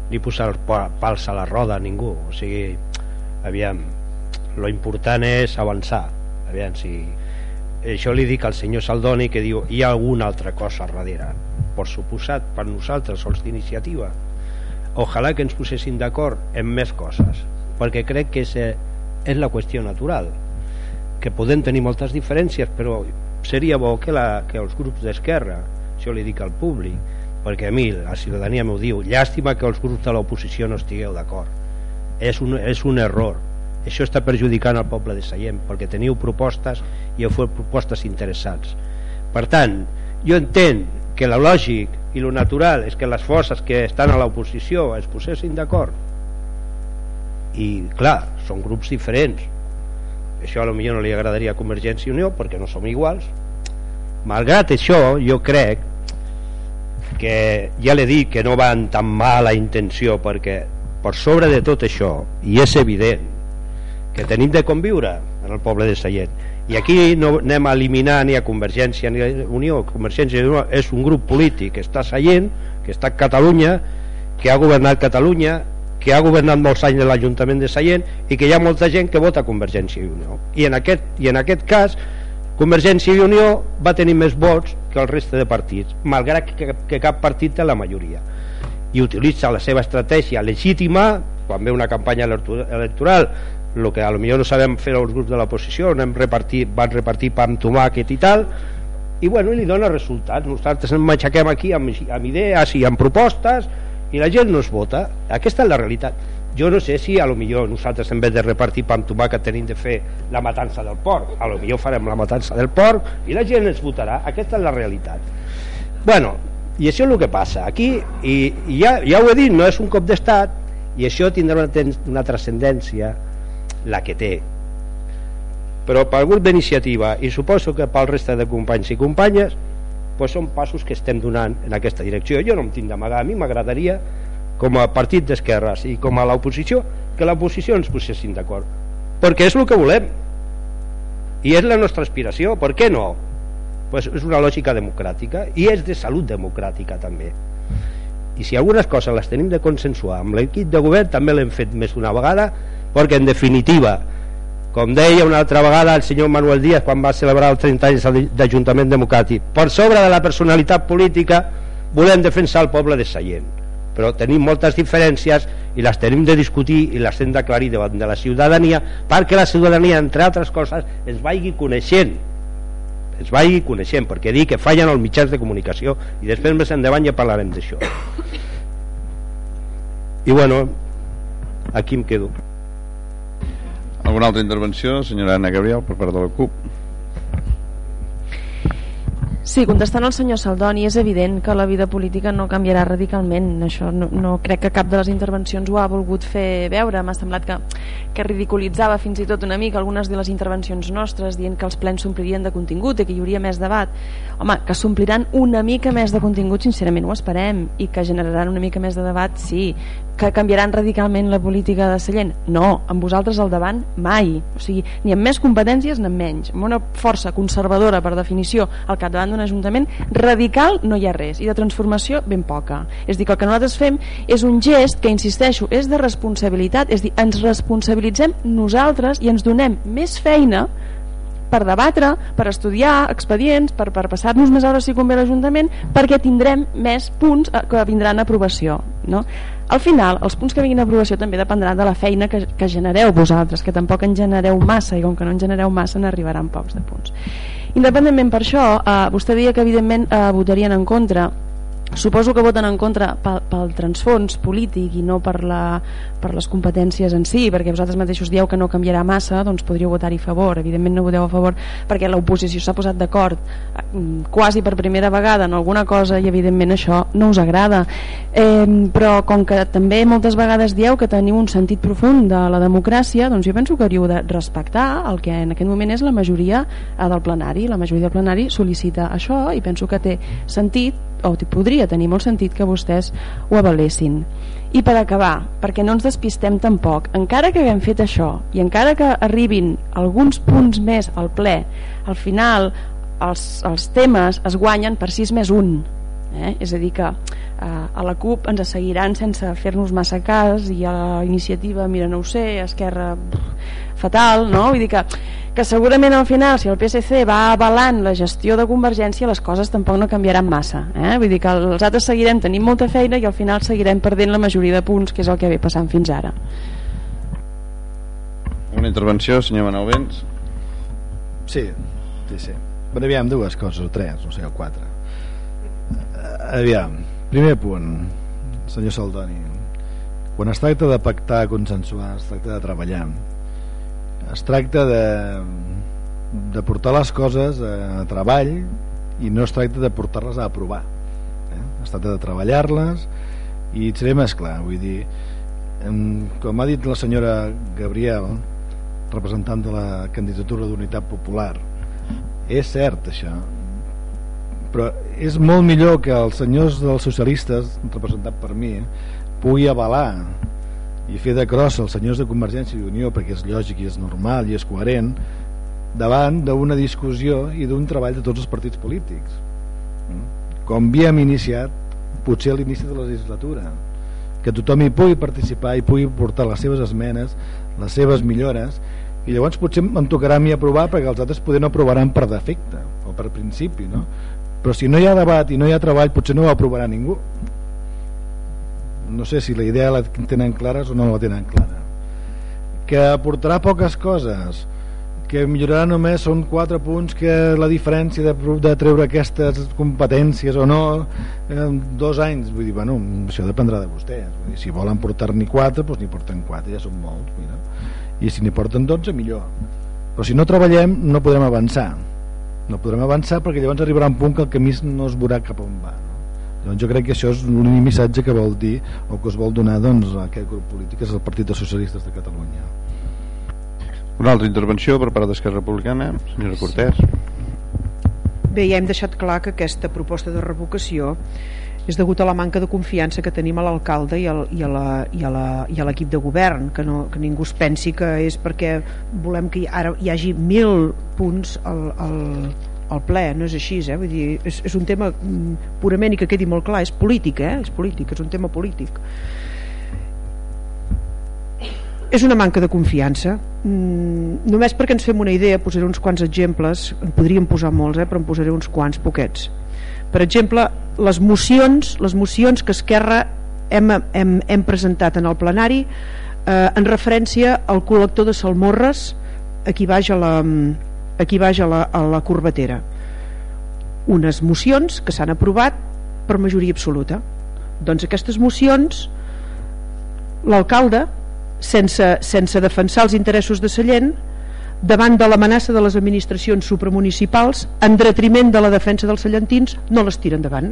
ni posar pals a la roda a ningú, o sigui, aviam, lo important és avançar, aviam, si això li dic al senyor Saldoni que diu hi ha alguna altra cosa darrere? Per suposat, per nosaltres sols d'iniciativa. Ojalà que ens posessin d'acord en més coses perquè crec que és, és la qüestió natural que podem tenir moltes diferències però seria bo que, la, que els grups d'esquerra això li dic al públic perquè a mi la ciutadania m'ho diu. Llàstima que els grups de l'oposició no estigueu d'acord. És, un, és un error. Això està perjudicant al poble de Sallent perquè teniu propostes i heu fet propostes interessants. Per tant, jo entenc que la lògic i lo natural és que les forces que estan a l'oposició es posessin d'acord. I clar, són grups diferents. Això a lo millor no li agradaria a Convergència i Unió perquè no som iguals. Malgrat això jo crec que ja l'he dit que no van tan mala intenció perquè per sobre de tot això i és evident que tenim de conviure en el poble de Sallent. I aquí no anem a eliminar ni a Convergència ni a Unió. Convergència Unió és un grup polític que està Sallent que està a Catalunya que ha governat Catalunya que ha governat molts anys l'Ajuntament de Sallent i que hi ha molta gent que vota Convergència i Unió. I en aquest, i en aquest cas Convergència i Unió va tenir més vots que el reste de partits malgrat que, que cap partit té la majoria. I utilitza la seva estratègia legítima quan ve una campanya electoral el que a lo millor no sabem fer els grups de l'oposició van repartir pa amb tomàquet i tal i bueno, i li dona resultats nosaltres ens matxaquem aquí amb, amb idees i amb propostes i la gent no es vota. Aquesta és la realitat jo no sé si a lo millor nosaltres en vez de repartir pa amb tomàquet tenim de fer la matança del porc. A lo millor farem la matança del porc i la gent es votarà, aquesta és la realitat. Bueno, i això és el que passa. Aquí, i, i ja, ja ho he dit no és un cop d'estat i això tindrà una, una transcendència la que té. Però pel grup d'iniciativa i suposo que pel resta de companys i companyes pues són passos que estem donant en aquesta direcció. Jo no em tinc d'amagar, a mi m'agradaria com a partit d'esquerres i com a l'oposició que l'oposició ens posessin d'acord. Perquè és el que volem. I és la nostra aspiració, per què no? Pues és una lògica democràtica i és de salut democràtica també. I si algunes coses les tenim de consensuar amb l'equip de govern també l'hem fet més d'una vegada perquè en definitiva com deia una altra vegada el senyor Manuel Díaz quan va celebrar els 30 anys d'Ajuntament Democràtic per sobre de la personalitat política volem defensar el poble de Sallent però tenim moltes diferències i les tenim de discutir i les hem d'aclarir davant de la ciutadania perquè la ciutadania entre altres coses es vagi coneixent. Es vagi coneixent perquè dir que fallen els mitjans de comunicació i després més endavant ja parlarem d'això. I bueno aquí em quedo. Alguna altra intervenció senyora Anna Gabriel per part de la CUP Sí, contestant al senyor Saldoni, és evident que la vida política no canviarà radicalment. Això no, no crec que cap de les intervencions ho ha volgut fer veure. M'ha semblat que, que ridiculitzava fins i tot una mica algunes de les intervencions nostres, dient que els plens s'omplirien de contingut i que hi hauria més debat. Home, que s'ompliran una mica més de contingut, sincerament ho esperem, i que generaran una mica més de debat, sí, que canviaran radicalment la política de Sallent no, amb vosaltres al davant mai o sigui, ni amb més competències ni amb menys amb una força conservadora per definició al capdavant d'un ajuntament radical no hi ha res i de transformació ben poca és dir, que el que nosaltres fem és un gest que insisteixo, és de responsabilitat és dir, ens responsabilitzem nosaltres i ens donem més feina per debatre, per estudiar expedients, per, per passar-nos més hores si convé l'Ajuntament, perquè tindrem més punts eh, que vindran a aprovació. No? Al final, els punts que vinguin a aprovació també dependran de la feina que, que genereu vosaltres, que tampoc en genereu massa, i com que no en genereu massa n'arribaran pocs de punts. Independentment per això, eh, vostè deia que evidentment eh, votarien en contra suposo que voten en contra pel, pel transfons polític i no per, la, per les competències en si perquè vosaltres mateixos dieu que no canviarà massa doncs podríeu votar-hi a favor. Evidentment no voteu a favor perquè l'oposició s'ha posat d'acord eh, quasi per primera vegada en alguna cosa i evidentment això no us agrada. Eh, però com que també moltes vegades dieu que teniu un sentit profund de la democràcia doncs jo penso que hauríeu de respectar el que en aquest moment és la majoria eh, del plenari. La majoria del plenari sol·licita això i penso que té sentit o podria tenir molt sentit que vostès ho avalessin i per acabar, perquè no ens despistem tampoc encara que haguem fet això i encara que arribin alguns punts més al ple, al final els, els temes es guanyen per 6 més 1 eh? és a dir que eh, a la CUP ens seguiran sense fer-nos massa cas i a la iniciativa, mira no ho sé Esquerra, fatal no? vull dir que que segurament al final si el PSC va avalant la gestió de Convergència les coses tampoc no canviaran massa eh? vull dir que els altres seguirem tenint molta feina i al final seguirem perdent la majoria de punts que és el que ve passant fins ara. Una intervenció, senyor Manel Vents. Sí, sí, sí. Però aviam, dues coses, o tres, no sé, o quatre. Uh, Aviam, primer punt senyor Saldoni quan es tracta de pactar, consensuar es tracta de treballar es tracta de, de portar les coses a treball i no es tracta de portar-les a aprovar eh? es tracta de treballar-les i seré més clar vull dir, com ha dit la senyora Gabriel representant de la candidatura d'Unitat Popular és cert això però és molt millor que els senyors dels socialistes representat per mi pugui avalar i fer de crossa els senyors de Convergència i Unió perquè és lògic i és normal i és coherent davant d'una discussió i d'un treball de tots els partits polítics mm? com havíem iniciat potser a l'inici de la legislatura que tothom hi pugui participar i pugui portar les seves esmenes les seves millores i llavors potser em tocarà a mi aprovar perquè els altres poder no aprovaran per defecte o per principi no? però si no hi ha debat i no hi ha treball potser no ho aprovarà ningú no sé si la idea la tenen clares o no la tenen clara. Que aportarà poques coses que millorarà només són quatre punts que la diferència de, de treure aquestes competències o no en dos anys. Vull dir, bueno, això dependrà de vostès. Vull dir, si volen portar-n'hi quatre doncs n'hi porten quatre, ja són molts dir. i si n'hi porten dotze millor. Però si no treballem no podrem avançar. No podrem avançar perquè llavors arribarà un punt que el camí no es veurà cap on va doncs jo crec que això és l'únic missatge que vol dir o que es vol donar doncs, a aquest grup polític és el Partit dels Socialistes de Catalunya. Una altra intervenció per part d'Esquerra Republicana senyora Cortés. Bé, ja hem deixat clar que aquesta proposta de revocació és degut a la manca de confiança que tenim a l'alcalde i, al, i a l'equip de govern que, no, que ningú es pensi que és perquè volem que ara hi hagi mil punts al, al, al ple, no és així, eh? Vull dir, és, és un tema mm, purament i que quedi molt clar, és polític, eh? és polític, és un tema polític. És una manca de confiança. Mm, només perquè ens fem una idea, posaré uns quants exemples, en podríem posar molts, eh? però en posaré uns quants, poquets. Per exemple, les mocions, les mocions que Esquerra hem, hem, hem presentat en el plenari eh, en referència al col·lector de Salmorres aquí baix a la, aquí baix a la, a la corbatera unes mocions que s'han aprovat per majoria absoluta. Doncs aquestes mocions l'alcalde sense, sense defensar els interessos de Sallent davant de l'amenaça de les administracions supramunicipals en detriment de la defensa dels sallentins no les tiren endavant.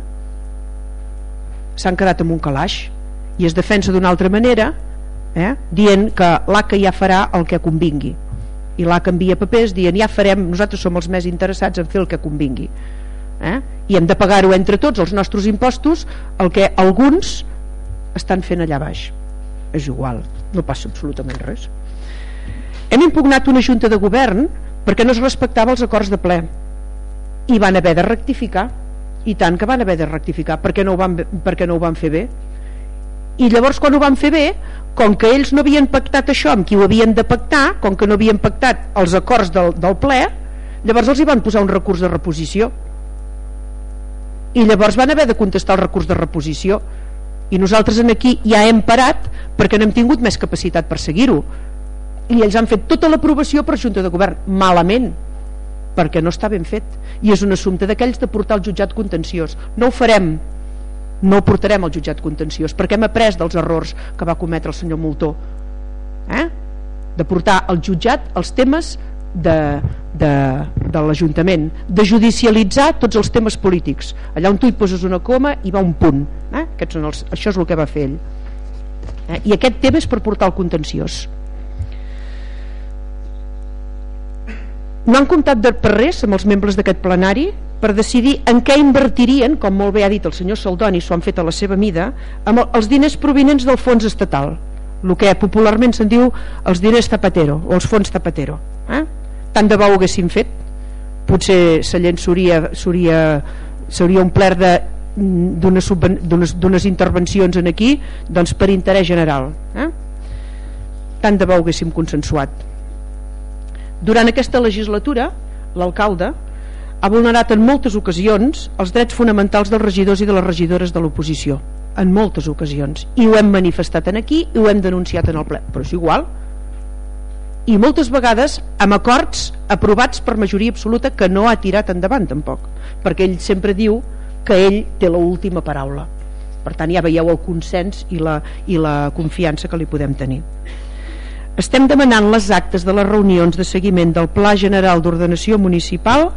S'han quedat amb un calaix i es defensa d'una altra manera eh, dient que l'ACA ja farà el que convingui i l'ACA envia papers dient ja farem, nosaltres som els més interessats en fer el que convingui. Eh? i hem de pagar-ho entre tots els nostres impostos el que alguns estan fent allà baix. És igual, no passa absolutament res. Hem impugnat una junta de govern perquè no es respectava els acords de ple. I van haver de rectificar i tant que van haver de rectificar perquè no ho van, perquè no ho van fer bé. I llavors quan ho van fer bé com que ells no havien pactat això amb qui ho havien de pactar com que no havien pactat els acords del, del ple llavors els hi van posar un recurs de reposició. I llavors van haver de contestar el recurs de reposició. I nosaltres en aquí ja hem parat perquè no hem tingut més capacitat per seguir-ho. I ells han fet tota l'aprovació per Junta de Govern malament perquè no està ben fet. I és un assumpte d'aquells de portar al jutjat contenciós. No ho farem no ho portarem al jutjat contenciós perquè hem après dels errors que va cometre el senyor Moltó eh? de portar al jutjat els temes de, de, de l'Ajuntament de judicialitzar tots els temes polítics allà on tu hi poses una coma i va un punt eh? Aquests són els, això és el que va fer ell eh? i aquest tema és per portar el contenciós no han comptat per res amb els membres d'aquest plenari per decidir en què invertirien, com molt bé ha dit el senyor Saldoni, s'ho han fet a la seva mida, amb els diners provinents del fons estatal, el que popularment se'n diu els diners Zapatero, o els fons Zapatero. Eh? Tant de bo ho haguéssim fet, potser Sallent s'hauria omplert de d'unes intervencions en aquí doncs per interès general eh? tant de bo ho haguéssim consensuat durant aquesta legislatura, l'alcalde ha vulnerat en moltes ocasions els drets fonamentals dels regidors i de les regidores de l'oposició, en moltes ocasions, i ho hem manifestat en aquí i ho hem denunciat en el ple, però és igual. I moltes vegades amb acords aprovats per majoria absoluta que no ha tirat endavant tampoc, perquè ell sempre diu que ell té l'última paraula. Per tant, ja veieu el consens i la, i la confiança que li podem tenir. Estem demanant les actes de les reunions de seguiment del Pla General d'Ordenació Municipal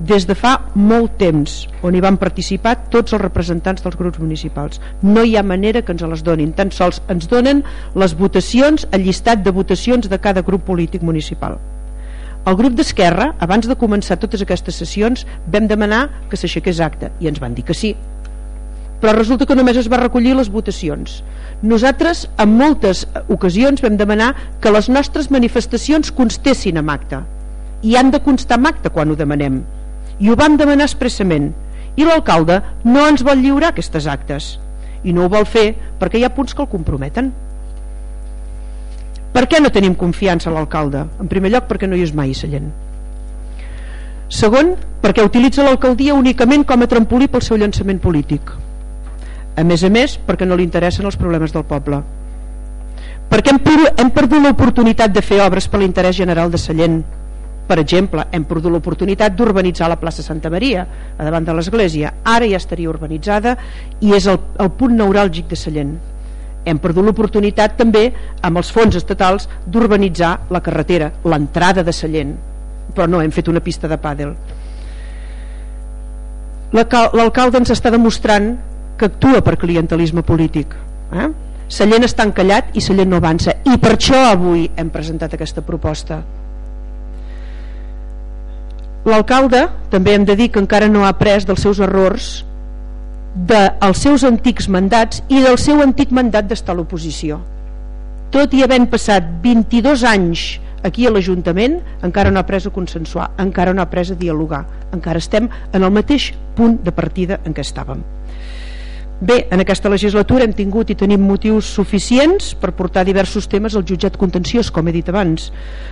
des de fa molt temps, on hi van participar tots els representants dels grups municipals. No hi ha manera que ens les donin, tan sols ens donen les votacions, el llistat de votacions de cada grup polític municipal. El grup d'Esquerra, abans de començar totes aquestes sessions, vam demanar que s'aixequés acte i ens van dir que sí. Però resulta que només es va recollir les votacions nosaltres en moltes ocasions vam demanar que les nostres manifestacions constessin amb acte i han de constar amb acte quan ho demanem i ho vam demanar expressament. I l'alcalde no ens vol lliurar aquestes actes. I no ho vol fer perquè hi ha punts que el comprometen. Per què no tenim confiança en l'alcalde? en primer lloc perquè no hi és mai Sallent. Segon perquè utilitza l'alcaldia únicament com a trampolí pel seu llançament polític. A més a més perquè no li interessen els problemes del poble. Perquè hem, hem perdut l'oportunitat de fer obres per l'interès general de Sallent per exemple, hem perdut l'oportunitat d'urbanitzar la plaça Santa Maria a davant de l'església, ara ja estaria urbanitzada i és el, el punt neuràlgic de Sallent. Hem perdut l'oportunitat també amb els fons estatals d'urbanitzar la carretera, l'entrada de Sallent. Però no, hem fet una pista de pàdel. L'alcalde ens està demostrant que actua per clientelisme polític eh? Sallent està encallat i Sallent no avança. I per això avui hem presentat aquesta proposta l'alcalde també hem de dir que encara no ha après dels seus errors dels seus antics mandats i del seu antic mandat d'estar a l'oposició. Tot i havent passat 22 anys aquí a l'Ajuntament encara no ha pres a consensuar, encara no ha pres a dialogar. Encara estem en el mateix punt de partida en què estàvem. Bé, en aquesta legislatura hem tingut i tenim motius suficients per portar diversos temes al jutjat contenciós, com he dit abans,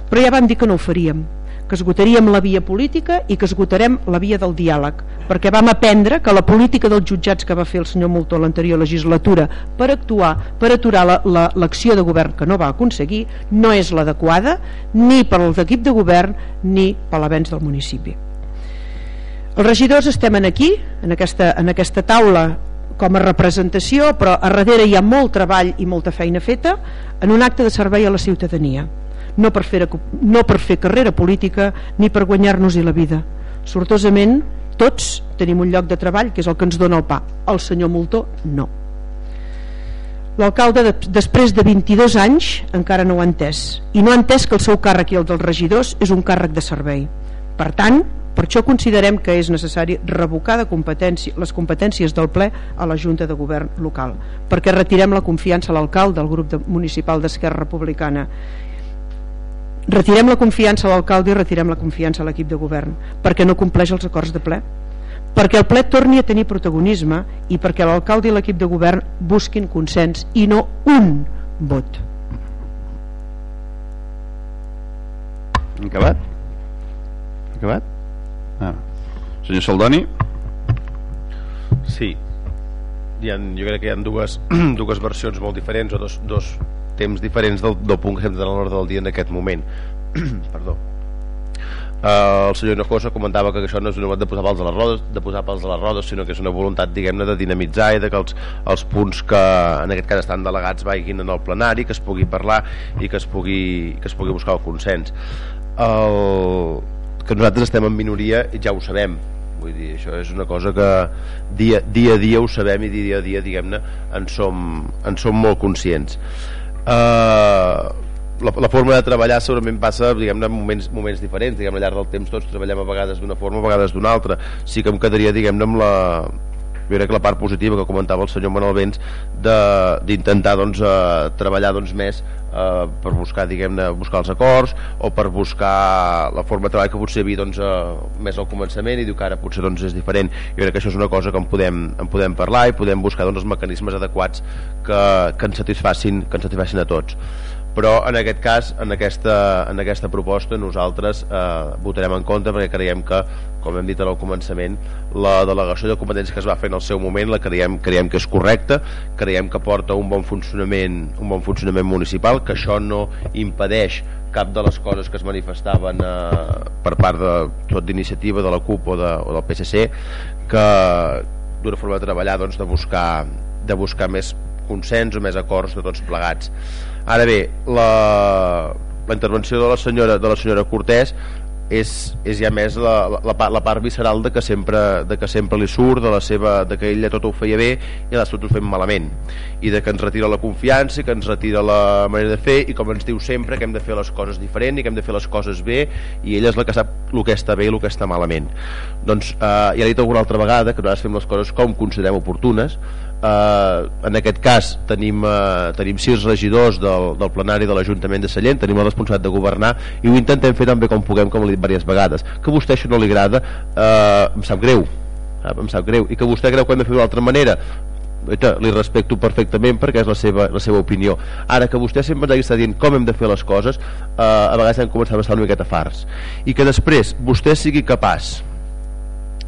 però ja vam dir que no ho faríem, que esgotaríem la via política i que esgotarem la via del diàleg, perquè vam aprendre que la política dels jutjats que va fer el senyor Moltó l'anterior legislatura per actuar, per aturar l'acció la, la, de govern que no va aconseguir, no és l'adequada ni per l'equip de govern ni per l'avenç del municipi. Els regidors estem en aquí, en aquesta, en aquesta taula com a representació però a darrere hi ha molt treball i molta feina feta en un acte de servei a la ciutadania no per fer, no per fer carrera política ni per guanyar-nos-hi la vida. Sortosament tots tenim un lloc de treball que és el que ens dona el pa. El senyor Moltó no. L'alcalde de, després de 22 anys encara no ho ha entès. I no ha entès que el seu càrrec i el dels regidors és un càrrec de servei. Per tant per això considerem que és necessari revocar de competència, les competències del ple a la Junta de Govern local, perquè retirem la confiança a l'alcalde del grup de, municipal d'Esquerra Republicana. Retirem la confiança a l'alcalde i retirem la confiança a l'equip de govern, perquè no compleix els acords de ple perquè el ple torni a tenir protagonisme i perquè l'alcalde i l'equip de govern busquin consens i no un vot. Acabat? Acabat? Ah. Senyor Saldoni? Sí. Hi ha, jo crec que hi ha dues, dues versions molt diferents o dos, dos temps diferents del, del punt que estem de l'ordre del dia en aquest moment. Perdó. Uh, el senyor Hinojosa comentava que això no és una voluntat de posar pals a les rodes, de posar pals a les rodes, sinó que és una voluntat, diguem-ne, de dinamitzar i de que els, els punts que en aquest cas estan delegats vagin en el plenari, que es pugui parlar i que es pugui, que es pugui buscar el consens. El, que nosaltres estem en minoria ja ho sabem vull dir, això és una cosa que dia, dia a dia ho sabem i dia a dia diguem-ne en, som, en som molt conscients uh, la, la forma de treballar segurament passa diguem-ne en moments, moments diferents. Diguem al llarg del temps tots treballem a vegades d'una forma a vegades d'una altra. Sí que em quedaria diguem-ne amb la jo crec que la part positiva que comentava el senyor Manuel Vents d'intentar doncs, eh, treballar doncs, més eh, per buscar diguem-ne buscar els acords o per buscar la forma de treball que potser havia doncs, eh, més al començament i diu que ara potser doncs, és diferent. Jo crec que això és una cosa que en podem, en podem parlar i podem buscar doncs, els mecanismes adequats que, que ens satisfacin que ens satisfacin a tots però en aquest cas, en aquesta, en aquesta proposta nosaltres eh, votarem en compte perquè creiem que, com hem dit al començament la delegació de competències que es va fer en el seu moment la creiem, creiem que és correcta creiem que porta un bon funcionament un bon funcionament municipal, que això no impedeix cap de les coses que es manifestaven eh, per part de tot d'iniciativa de la CUP o, de, o del PSC que d'una forma de treballar doncs, de buscar de buscar més consens o més acords de tots plegats Ara bé, la, la intervenció de la senyora, de la senyora Cortés és, és ja més la, la, la part visceral de que, sempre, de que sempre li surt de, la seva, de que ella tot ho feia bé i l'ha tot ho fem malament. I de que ens retira la confiança que ens retira la manera de fer i com ens diu sempre que hem de fer les coses diferent i que hem de fer les coses bé i ella és la que sap el que està bé i el que està malament. Doncs eh, ja he dit alguna altra vegada que nosaltres fem les coses com considerem oportunes eh, en aquest cas tenim, eh, tenim sis regidors del, del plenari de l'Ajuntament de Sallent, tenim la responsabilitat de governar i ho intentem fer també com puguem, com he dit diverses vegades. Que a vostè això no li agrada, eh, em sap greu, eh, em sap greu, i que vostè creu que hem de fer d'una altra manera, li respecto perfectament perquè és la seva, la seva opinió. Ara que vostè sempre ens està dient com hem de fer les coses eh, a vegades hem començat a estar una miqueta fars i que després vostè sigui capaç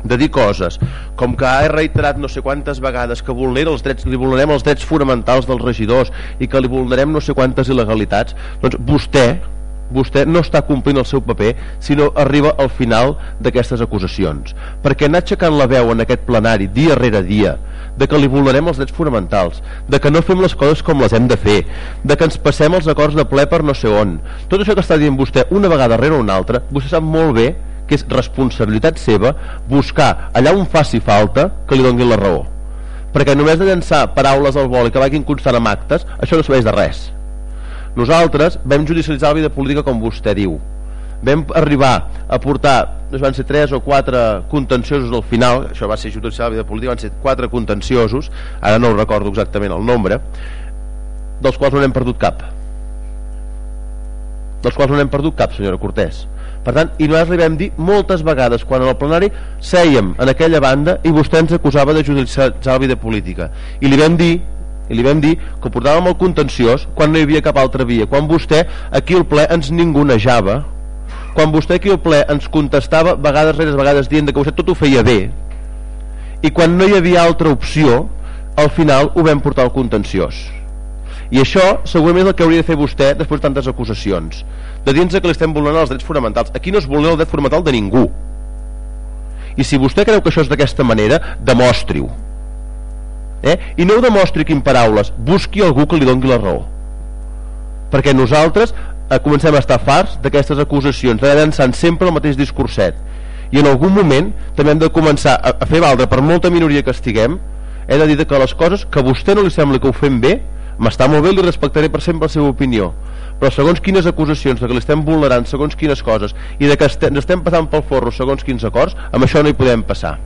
de dir coses. Com que ha reiterat no sé quantes vegades que vulnera els drets, li vulnerem els drets fonamentals dels regidors i que li vulnerem no sé quantes il·legalitats doncs vostè vostè no està complint el seu paper si no arriba al final d'aquestes acusacions. Perquè anar aixecant la veu en aquest plenari dia rere dia de que li vulnerem els drets fonamentals de que no fem les coses com les hem de fer de que ens passem els acords de ple per no sé on tot això que està dient vostè una vegada rere una altra vostè sap molt bé que és responsabilitat seva buscar allà on faci falta que li donin la raó. Perquè només de llançar paraules al vol i que vagin constant amb actes això no serveix de res. Nosaltres vam judicialitzar la vida política com vostè diu. Vam arribar a portar no van ser 3 o 4 contenciosos al final això va ser judicialitzar la vida política van ser 4 contenciosos ara no recordo exactament el nombre dels quals no n'hem perdut cap. Dels quals no n'hem perdut cap senyora Cortés per tant, i nosaltres li vam dir moltes vegades quan en el plenari sèiem en aquella banda i vostè ens acusava de judicialitzar la vida política. I li vam dir i li vam dir que portàvem el contenciós quan no hi havia cap altra via. Quan vostè aquí al ple ens ningunejava quan vostè aquí al ple ens contestava vegades rere vegades dient que vostè tot ho feia bé i quan no hi havia altra opció al final ho vam portar al contenciós i això segurament és el que hauria de fer vostè després de tantes acusacions. De dir que li estem vulnerant els drets fonamentals. Aquí no es vulnera el dret fonamental de ningú. I si vostè creu que això és d'aquesta manera demostri-ho. Eh? i no ho demostri aquí en paraules. Busqui algú que li doni la raó. Perquè nosaltres eh, comencem a estar farts d'aquestes acusacions de llançant sempre el mateix discurset. I en algun moment també hem de començar a, a fer valdre per molta minoria que estiguem he de dir que les coses que a vostè no li sembla que ho fem bé m'està molt bé, li respectaré per sempre la seva opinió però segons quines acusacions de que l'estem vulnerant segons quines coses i de que estem, estem passant pel forro segons quins acords amb això no hi podem passar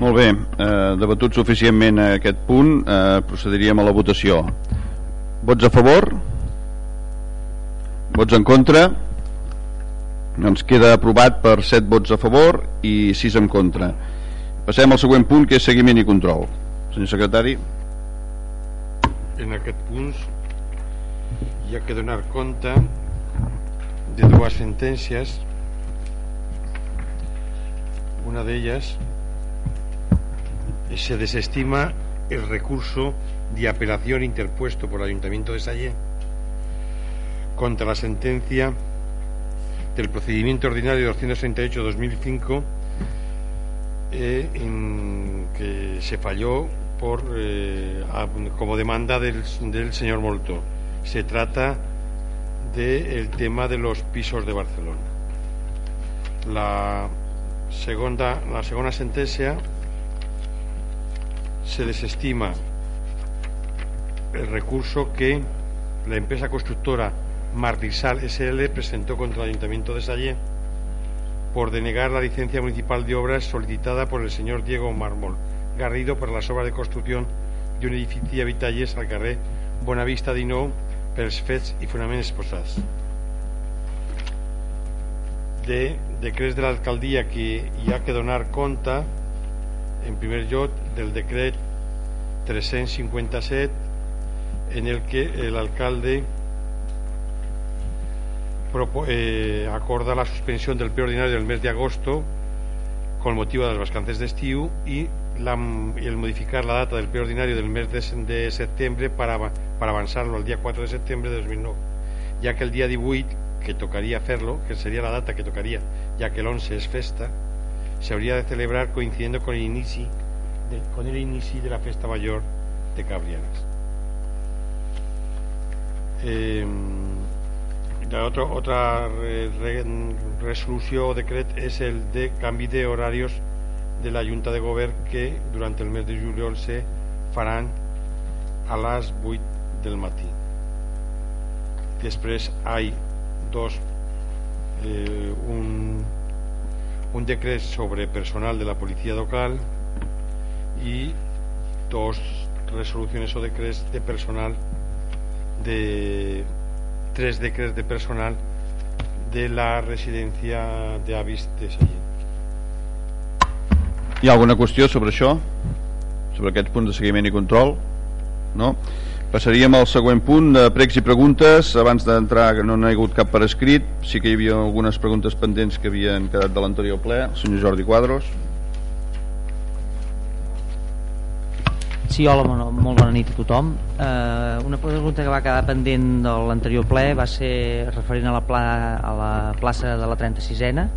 molt bé, eh, debatut suficientment aquest punt, eh, procediríem a la votació. Vots a favor? Vots en contra? Doncs queda aprovat per 7 vots a favor i 6 en contra. Passem al següent punt, que és seguiment i control. Senyor secretari. En aquest punt hi ha que donar compte de dues sentències una d'elles se desestima el recurso de apelación interpuesto por el Ayuntamiento de Salle contra la sentencia del procedimiento ordinario 238-2005 eh, en que se falló por eh, como demanda del, señor Molto. Se trata del de tema de los pisos de Barcelona. La segunda, la segunda sentencia se desestima el recurso que la empresa constructora Martisal SL presentó contra el Ayuntamiento de Sallé por denegar la licencia municipal de obras solicitada por el señor Diego Mármol Garrido para las obras de construcción de un edificio habitalles al carrer Bonavista d'Inou pels fets i fonaments exposats. De decrets de l'alcaldia que hi ha que donar compte en primer lloc del decret 357 en el que l'alcalde eh, acorda la suspensión del ple ordinario del mes de agosto con motivo de las vacantes d'estiu i, la, el modificar la data del ple ordinario del mes de, septiembre para, para avançar-lo al dia 4 de septiembre de 2009 ja que el dia 18 que tocaria fer-lo que seria la data que tocaria ja que l'11 és festa se habría de celebrar coincidiendo con el inicio de, con el inicio de la festa mayor de Cabrianes. Eh, otra, re, re, o decret és el de canvi de la Junta de Govern que durant el mes de juliol se faran a les 8 del matí. Després hi dos eh, un un sobre personal de la policía local y dos resoluciones o decretos de personal de tres decretos de personal de la residencia de avis de Sallent. Hi ha alguna qüestió sobre això? Sobre aquests punts de seguiment i control? No? Passaríem al següent punt de pregs i preguntes. Abans d'entrar, no n'ha hagut cap per escrit, sí que hi havia algunes preguntes pendents que havien quedat de l'anterior ple. El senyor Jordi Quadros. Sí, hola, molt bona nit a tothom. Eh, una pregunta que va quedar pendent de l'anterior ple va ser referent a la, pla, a la plaça de la 36ena,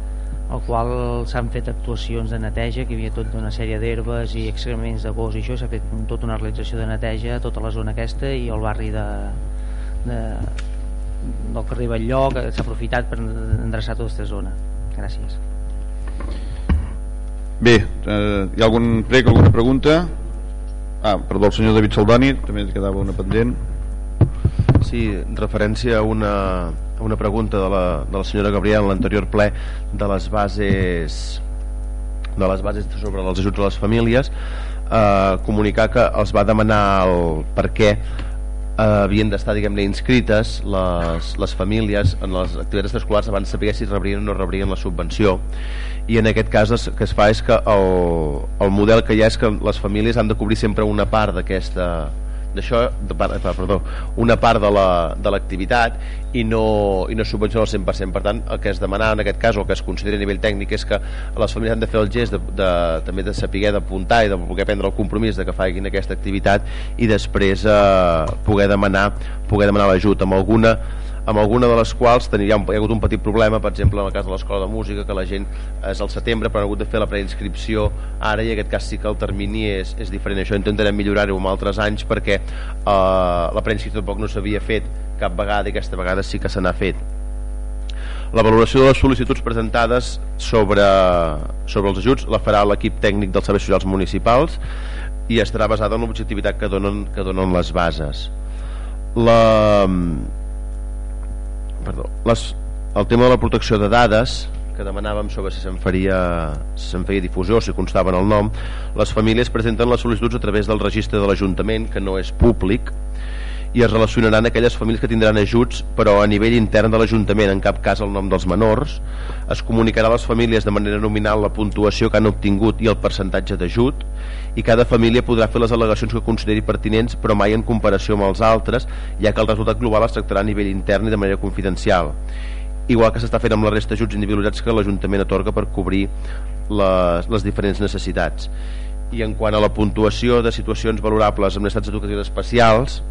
al qual s'han fet actuacions de neteja, que hi havia tota una sèrie d'herbes i excrements de gos i això, s'ha fet tota una realització de neteja a tota la zona aquesta i el barri de, de del carrer Batlló que s'ha aprofitat per endreçar tota aquesta zona. Gràcies. Bé, eh, hi ha algun prec, alguna pregunta? Ah, perdó, el senyor David Saldani, també quedava una pendent. Sí, referència a una, a una pregunta de la, de la senyora Gabriel en l'anterior ple de les bases de les bases sobre els ajuts a les famílies. Eh, comunicar que els va demanar el per què eh, havien d'estar diguem-ne inscrites les, les famílies en les activitats escolars abans de saber si rebrien o no rebrien la subvenció. I en aquest cas el que es fa és que el, el model que hi ha és que les famílies han de cobrir sempre una part d'aquesta d'això, perdó, una part de l'activitat la, i no, i no subvenciona al 100%. Per tant, el que es demana en aquest cas, o el que es considera a nivell tècnic, és que les famílies han de fer el gest de, de, també de saber d'apuntar i de poder prendre el compromís de que facin aquesta activitat i després eh, poder demanar poder demanar l'ajut amb alguna amb alguna de les quals hi ha hagut un petit problema, per exemple en el cas de l'escola de música, que la gent és al setembre però han hagut de fer la preinscripció ara i en aquest cas sí que el termini és, és diferent. Això intentarem millorar-ho en altres anys perquè eh, la preinscripció tampoc no s'havia fet cap vegada i aquesta vegada sí que se n'ha fet. La valoració de les sol·licituds presentades sobre, sobre els ajuts la farà l'equip tècnic dels serveis socials municipals i estarà basada en l'objectivitat que, donen, que donen les bases. La, perdó, les, el tema de la protecció de dades que demanàvem sobre si se'n faria, si feia difusió, si constava en el nom, les famílies presenten les sol·licituds a través del registre de l'Ajuntament, que no és públic, i es relacionaran aquelles famílies que tindran ajuts però a nivell intern de l'Ajuntament, en cap cas el nom dels menors. Es comunicarà a les famílies de manera nominal la puntuació que han obtingut i el percentatge d'ajut i cada família podrà fer les al·legacions que consideri pertinents però mai en comparació amb els altres, ja que el resultat global es tractarà a nivell intern i de manera confidencial igual que s'està fent amb la resta d'ajuts individualitzats que l'Ajuntament atorga per cobrir les, les diferents necessitats i en quant a la puntuació de situacions valorables amb necessitats educatives especials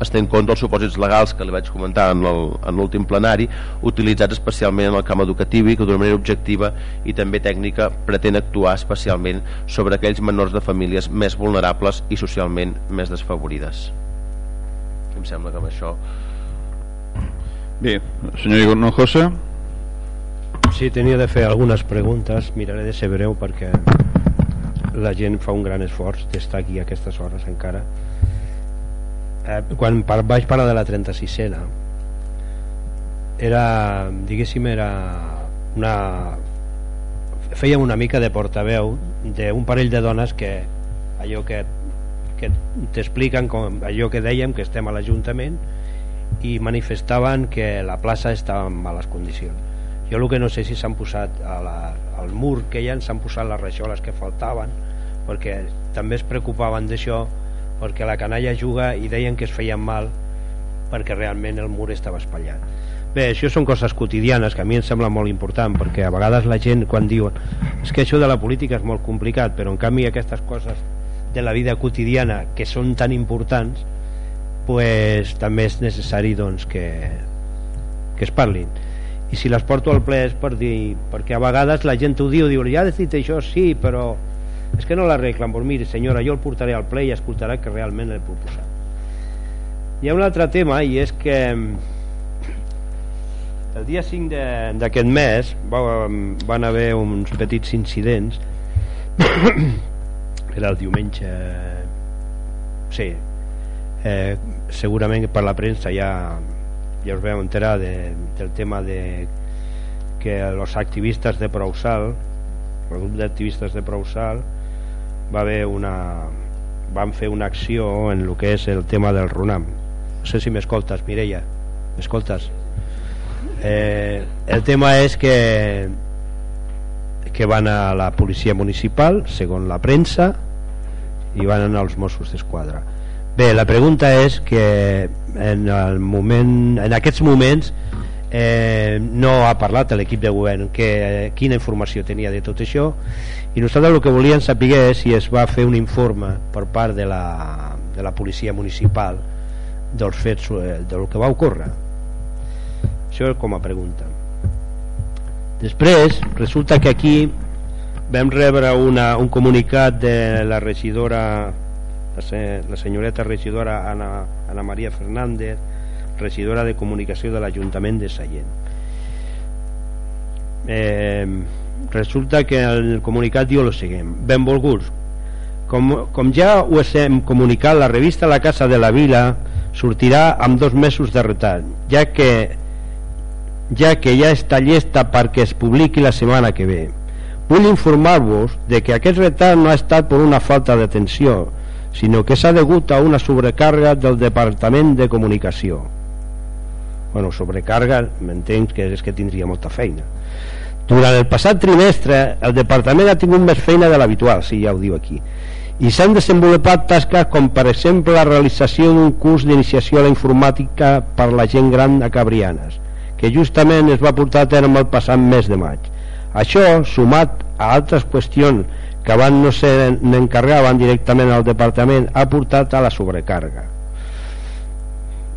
es té en compte els supòsits legals que li vaig comentar en l'últim plenari utilitzats especialment en el camp educatiu i que d'una manera objectiva i també tècnica pretén actuar especialment sobre aquells menors de famílies més vulnerables i socialment més desfavorides. Em sembla que amb això Bé, senyor Igor Nojosa Sí, tenia de fer algunes preguntes miraré de ser breu perquè la gent fa un gran esforç d'estar aquí a aquestes hores encara eh, quan par, vaig parlar de la 36ena era diguéssim era una fèiem una mica de portaveu d'un parell de dones que allò que, que t'expliquen com allò que dèiem que estem a l'Ajuntament i manifestaven que la plaça estava en males condicions. Jo el que no sé si s'han posat a la, al mur que hi ha s'han posat les rajoles que faltaven perquè també es preocupaven d'això perquè la canalla juga i deien que es feien mal perquè realment el mur estava espatllat. Bé, això són coses quotidianes que a mi em sembla molt important perquè a vegades la gent quan diuen és que això de la política és molt complicat però en canvi aquestes coses de la vida quotidiana que són tan importants pues, també és necessari doncs, que, que es parlin. I si les porto al ple és per dir perquè a vegades la gent ho diu, diu ja ha dit això sí, però és que no l'arreglen doncs mire senyora, jo el portaré al ple i escoltarà que realment l'he proposat. Hi ha un altre tema i és que el dia 5 d'aquest mes va, van haver uns petits incidents. Era el diumenge sí eh, segurament per la premsa ja ja us veu enterar de, del tema de que els activistes de Prousal el grup d'activistes de Prousal va haver una van fer una acció en el que és el tema del RUNAM. No sé si m'escoltes Mireia. M'escoltes? Eh, el tema és que que van a la policia municipal segons la premsa i van anar als Mossos d'Esquadra. Bé, la pregunta és que en, el moment, en aquests moments eh, no ha parlat l'equip de govern que, eh, quina informació tenia de tot això. I nosaltres el que volíem saber és si es va fer un informe per part de la, de la policia municipal dels fets eh, del que va ocórrer. Això és com a pregunta. Després resulta que aquí vam rebre una, un comunicat de la regidora la senyoreta regidora Ana, Ana Maria Fernández regidora de comunicació de l'Ajuntament de Sallent. Eh, resulta que el comunicat diu el següent. Benvolguts com, com ja ho hem comunicat la revista La Casa de la Vila sortirà amb dos mesos de retard ja que ja que ja està llesta perquè es publiqui la setmana que ve. Vull informar-vos de que aquest retard no ha estat per una falta d'atenció sinó que s'ha degut a una sobrecàrrega del Departament de Comunicació bueno, sobrecàrrega m'entenc que és que tindria molta feina. Durant el passat trimestre el departament ha tingut més feina de l'habitual sí, ja ho diu aquí. I s'han desenvolupat tasques com per exemple la realització d'un curs d'iniciació a la informàtica per la gent gran a Cabrianes que justament es va portar a terme el passat mes de maig. Això sumat a altres qüestions que abans no se n'encarregaven directament al departament ha portat a la sobrecàrrega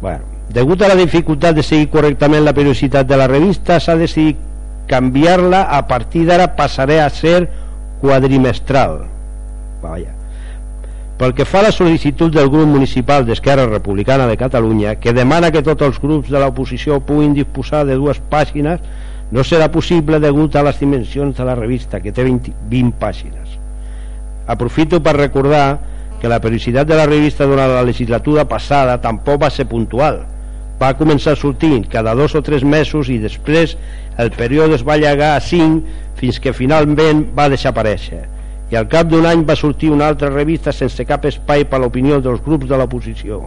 bueno, Degut a la dificultat de seguir correctament la periodicitat de la revista, s'ha decidit canviar-la, a partir d'ara passaré a ser quadrimestral. Vaja. Pel que fa a la sol·licitud del grup municipal d'Esquerra Republicana de Catalunya, que demana que tots els grups de l'oposició puguin disposar de dues pàgines, no serà possible degut a les dimensions de la revista, que té 20, 20 pàgines. Aprofito per recordar que la periodicitat de la revista durant la legislatura passada tampoc va ser puntual, va començar sortint cada dos o tres mesos i després el període es va llegar a cinc fins que finalment va desaparèixer. I al cap d'un any va sortir una altra revista sense cap espai per l'opinió dels grups de l'oposició.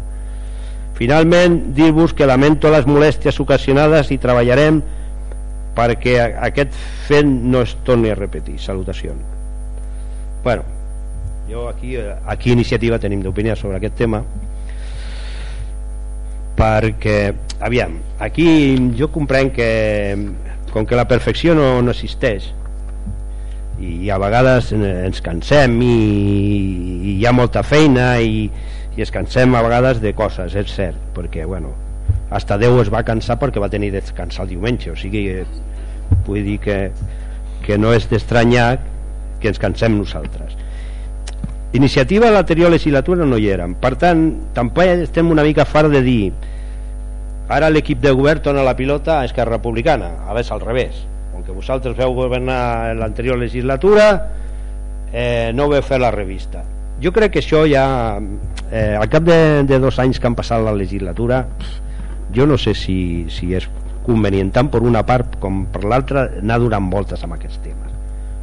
Finalment dir-vos que lamento les molèsties ocasionades i treballarem perquè aquest fet no es torni a repetir. Salutacions. Bueno jo aquí, aquí iniciativa tenim d'opinió sobre aquest tema perquè, aviam, aquí jo comprenc que com que la perfecció no, no existeix i a vegades ens cansem i, i hi ha molta feina i, i es cansem a vegades de coses, és cert, perquè bueno, hasta Déu es va cansar perquè va tenir de descansar el diumenge, o sigui vull dir que, que no és d'estranyar que ens cansem nosaltres iniciativa a l'anterior legislatura no hi eren. Per tant tampoc estem una mica fart de dir ara l'equip de govern torna la pilota a Esquerra Republicana. A vegades al revés. Com que vosaltres veu governar l'anterior legislatura eh, no veu fer la revista. Jo crec que això ja eh, al cap de, de dos anys que han passat la legislatura jo no sé si, si és convenient tant per una part com per l'altra anar donant voltes amb aquests temes.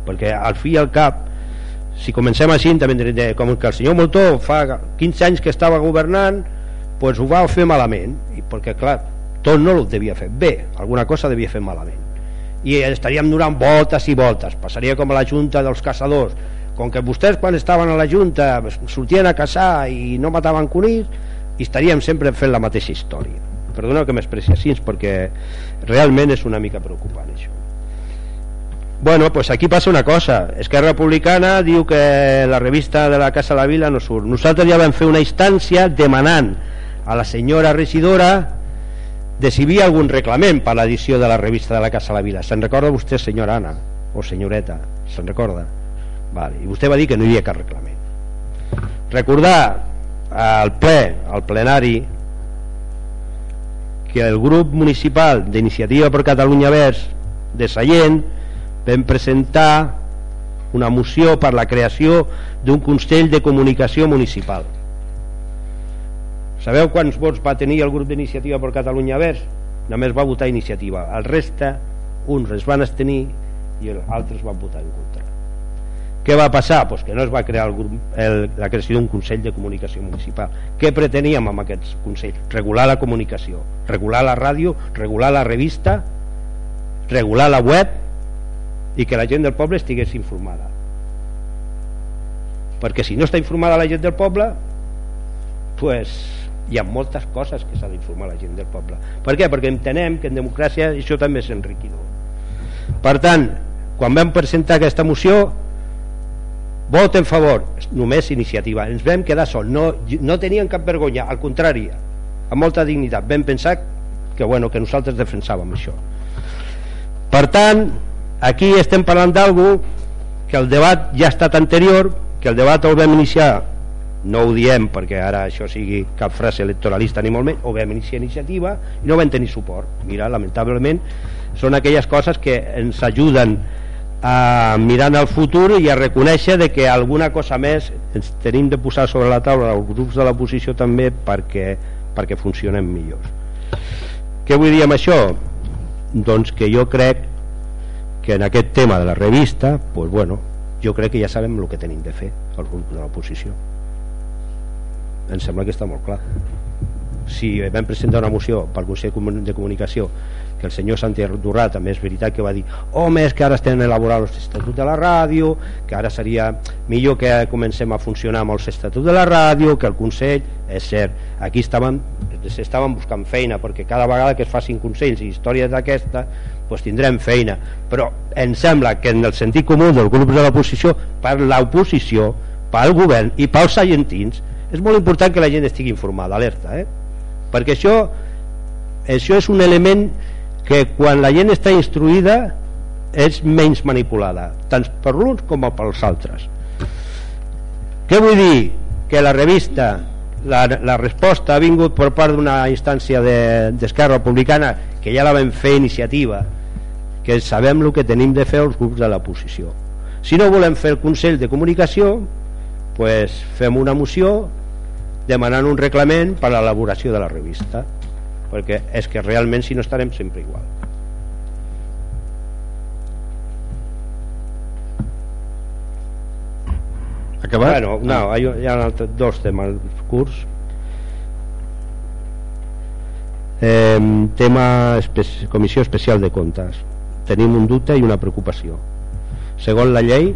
Perquè al fi i al cap si comencem així també com que el senyor Moltó fa 15 anys que estava governant pues ho va fer malament. I perquè clar, tot no ho devia fer. Bé alguna cosa devia fer malament. I estaríem donant voltes i voltes. Passaria com a la junta dels caçadors. Com que vostès quan estaven a la junta sortien a caçar i no mataven conills i estaríem sempre fent la mateixa història. Perdoneu que m'expressi així perquè realment és una mica preocupant això Bueno, pues aquí passa una cosa. Esquerra Republicana diu que la revista de la Casa de la Vila no surt. Nosaltres ja vam fer una instància demanant a la senyora regidora de si hi havia algun reglament per l'edició de la revista de la Casa de la Vila. Se'n recorda vostè, senyora Anna? O senyoreta? Se'n recorda? Vale. I vostè va dir que no hi havia cap reglament. Recordar al ple, al plenari, que el grup municipal d'Iniciativa per Catalunya Verds de Sallent vam presentar una moció per la creació d'un Consell de Comunicació Municipal. Sabeu quants vots va tenir el grup d'iniciativa per Catalunya Verds? Només va votar iniciativa. El resta, uns es van estenir i els altres van votar en contra. Què va passar? Pues que no es va crear el grup, el, la creació d'un Consell de Comunicació Municipal. Què preteníem amb aquest Consell? Regular la comunicació, regular la ràdio, regular la revista, regular la web i que la gent del poble estigués informada. Perquè si no està informada la gent del poble pues hi ha moltes coses que s'ha d'informar la gent del poble. Per què? perquè entenem que en democràcia això també és enriquidor. Per tant quan vam presentar aquesta moció vot en favor només iniciativa. Ens vam quedar sol. No, no tenien cap vergonya al contrari amb molta dignitat. Vam pensar que, bueno, que nosaltres defensàvem això. Per tant aquí estem parlant d'algú que el debat ja ha estat anterior que el debat el vam iniciar no ho diem perquè ara això sigui cap frase electoralista ni molt menys ho vam iniciar iniciativa i no vam tenir suport mira, lamentablement són aquelles coses que ens ajuden a mirar el futur i a reconèixer de que alguna cosa més ens tenim de posar sobre la taula els grups de l'oposició també perquè, perquè funcionem millor què vull dir amb això? doncs que jo crec que en aquest tema de la revista pues bueno, jo crec que ja sabem el que tenim de fer el grup de l'oposició. Em sembla que està molt clar. Si vam presentar una moció pel Consell de Comunicació que el senyor Santi Durrà també és veritat que va dir home és que ara estem elaborant l'Estatut de la ràdio que ara seria millor que comencem a funcionar amb l'Estatut de la ràdio que el Consell, és cert aquí estaven, estaven buscant feina perquè cada vegada que es facin consells i històries d'aquesta doncs tindrem feina però em sembla que en el sentit comú del grup de l'oposició per l'oposició, pel govern i pels agentins és molt important que la gent estigui informada, alerta eh? perquè això això és un element que quan la gent està instruïda és menys manipulada tant per l'uns com pels altres què vull dir? que la revista la, la resposta ha vingut per part d'una instància d'Esquerra de, Republicana que ja la vam fer iniciativa que sabem el que tenim de fer els grups de la posició. Si no volem fer el Consell de Comunicació pues fem una moció demanant un reglament per a l'elaboració de la revista perquè és que realment si no estarem sempre igual. Acabat? Bueno, no, hi ha, hi ha altres dos temes curts. Eh, tema espe comissió especial de comptes tenim un dubte i una preocupació. Segons la llei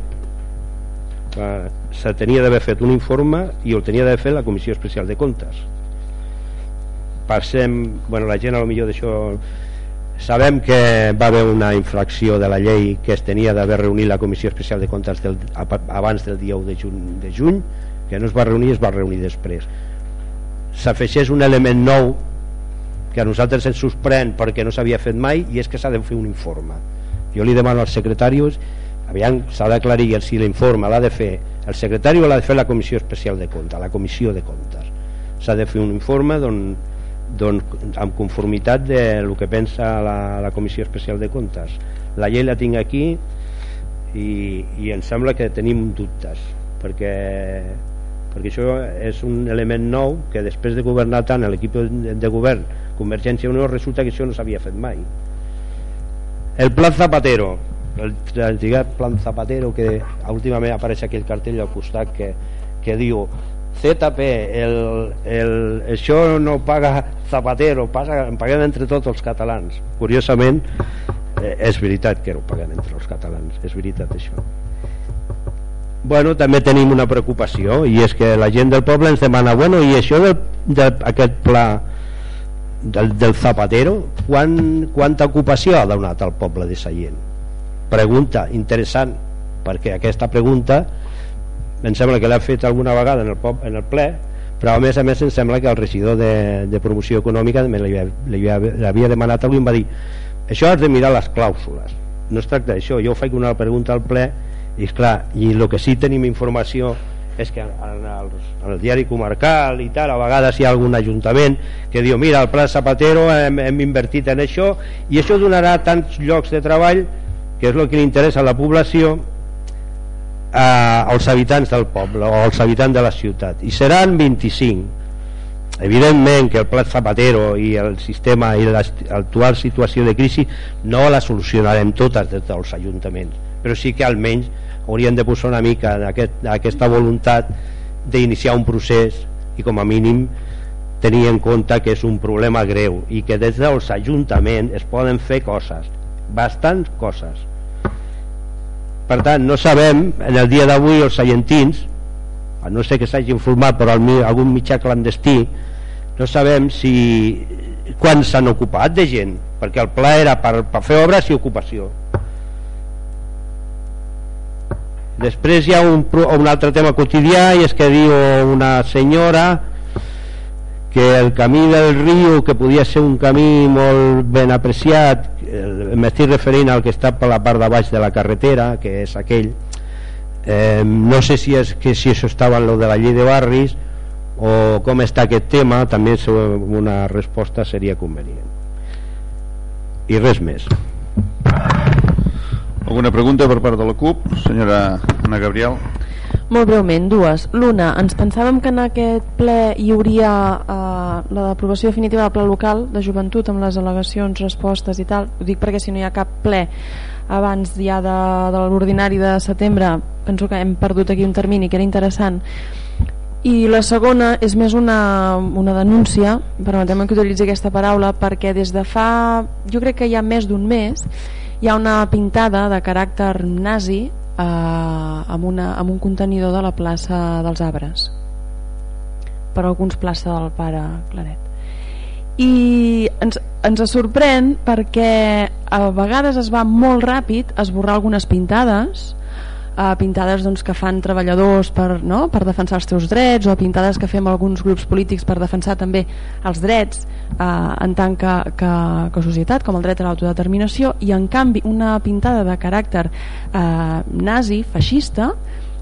eh, se tenia d'haver fet un informe i el tenia d'haver fet la Comissió Especial de Comptes. Passem bueno, la gent a lo millor d'això sabem que va haver una infracció de la llei que es tenia d'haver reunit la Comissió Especial de Comptes del, abans del dia 1 de juny, de juny que no es va reunir, es va reunir després. S'afegeix un element nou que a nosaltres ens sorprèn perquè no s'havia fet mai i és que s'ha de fer un informe. Jo li demano als secretaris aviam s'ha d'aclarir si l'informe l'ha de fer el secretari o l'ha de fer la comissió especial de comptes la comissió de comptes s'ha de fer un informe don, don, amb conformitat de lo que pensa la, la comissió especial de comptes la llei la tinc aquí i, i em sembla que tenim dubtes perquè perquè això és un element nou que després de governar tant l'equip de, govern Convergència Unió resulta que això no s'havia fet mai. El Plan Zapatero. El antigat plan Zapatero que últimament apareix aquell cartell al costat que, que diu ZP el, el, això no paga Zapatero paga, paguem entre tots els catalans. Curiosament eh, és veritat que ho paguem entre els catalans és veritat això bueno, també tenim una preocupació i és que la gent del poble ens demana bueno, i això d'aquest pla del, del Zapatero quan, quanta ocupació ha donat al poble de sa gent pregunta interessant perquè aquesta pregunta em sembla que l'ha fet alguna vegada en el, pop, en el ple però a més a més em sembla que el regidor de, de promoció econòmica l'havia demanat algú i em va dir això has de mirar les clàusules. No es tracta d'això, jo faig una pregunta al ple i clar, i el que sí tenim informació és que en el, en el diari comarcal i tal, a vegades hi ha algun ajuntament que diu, mira, el Pla Zapatero hem, hem invertit en això i això donarà tants llocs de treball que és el que li interessa a la població eh, als habitants del poble o als habitants de la ciutat. I seran 25 evidentment que el Pla Zapatero i el sistema i l'actual situació de crisi no la solucionarem totes des dels ajuntaments però sí que almenys haurien de posar una mica en aquest, aquesta voluntat d'iniciar un procés i com a mínim tenir en compte que és un problema greu i que des dels ajuntaments es poden fer coses bastants coses. Per tant no sabem en el dia d'avui els seientins a no sé que s'hagi informat per algun mitjà clandestí no sabem si quan s'han ocupat de gent perquè el pla era per, per fer obres i ocupació després hi ha un, un altre tema quotidià i és que diu una senyora que el camí del riu que podia ser un camí molt ben apreciat m'estic referint al que està per la part de baix de la carretera que és aquell eh, no sé si, és, que si això estava en lo de la llei de barris o com està aquest tema també una resposta seria convenient. I res més alguna pregunta per part de la CUP senyora Ana Gabriel molt breument, dues. L'una, ens pensàvem que en aquest ple hi hauria eh, l'aprovació definitiva del pla local de joventut amb les al·legacions, respostes i tal. Ho dic perquè si no hi ha cap ple abans ja de, de l'ordinari de setembre penso que hem perdut aquí un termini que era interessant i la segona és més una, una denúncia permetem que utilitzi aquesta paraula perquè des de fa jo crec que hi ha més d'un mes hi ha una pintada de caràcter nazi eh, amb, una, amb un contenidor de la plaça dels Arbres. Per alguns plaça del pare Claret. I ens, ens sorprèn perquè a vegades es va molt ràpid esborrar algunes pintades uh, pintades doncs, que fan treballadors per, no? per defensar els teus drets o pintades que fem alguns grups polítics per defensar també els drets uh, en tant que, que, que societat com el dret a l'autodeterminació i en canvi una pintada de caràcter uh, nazi, feixista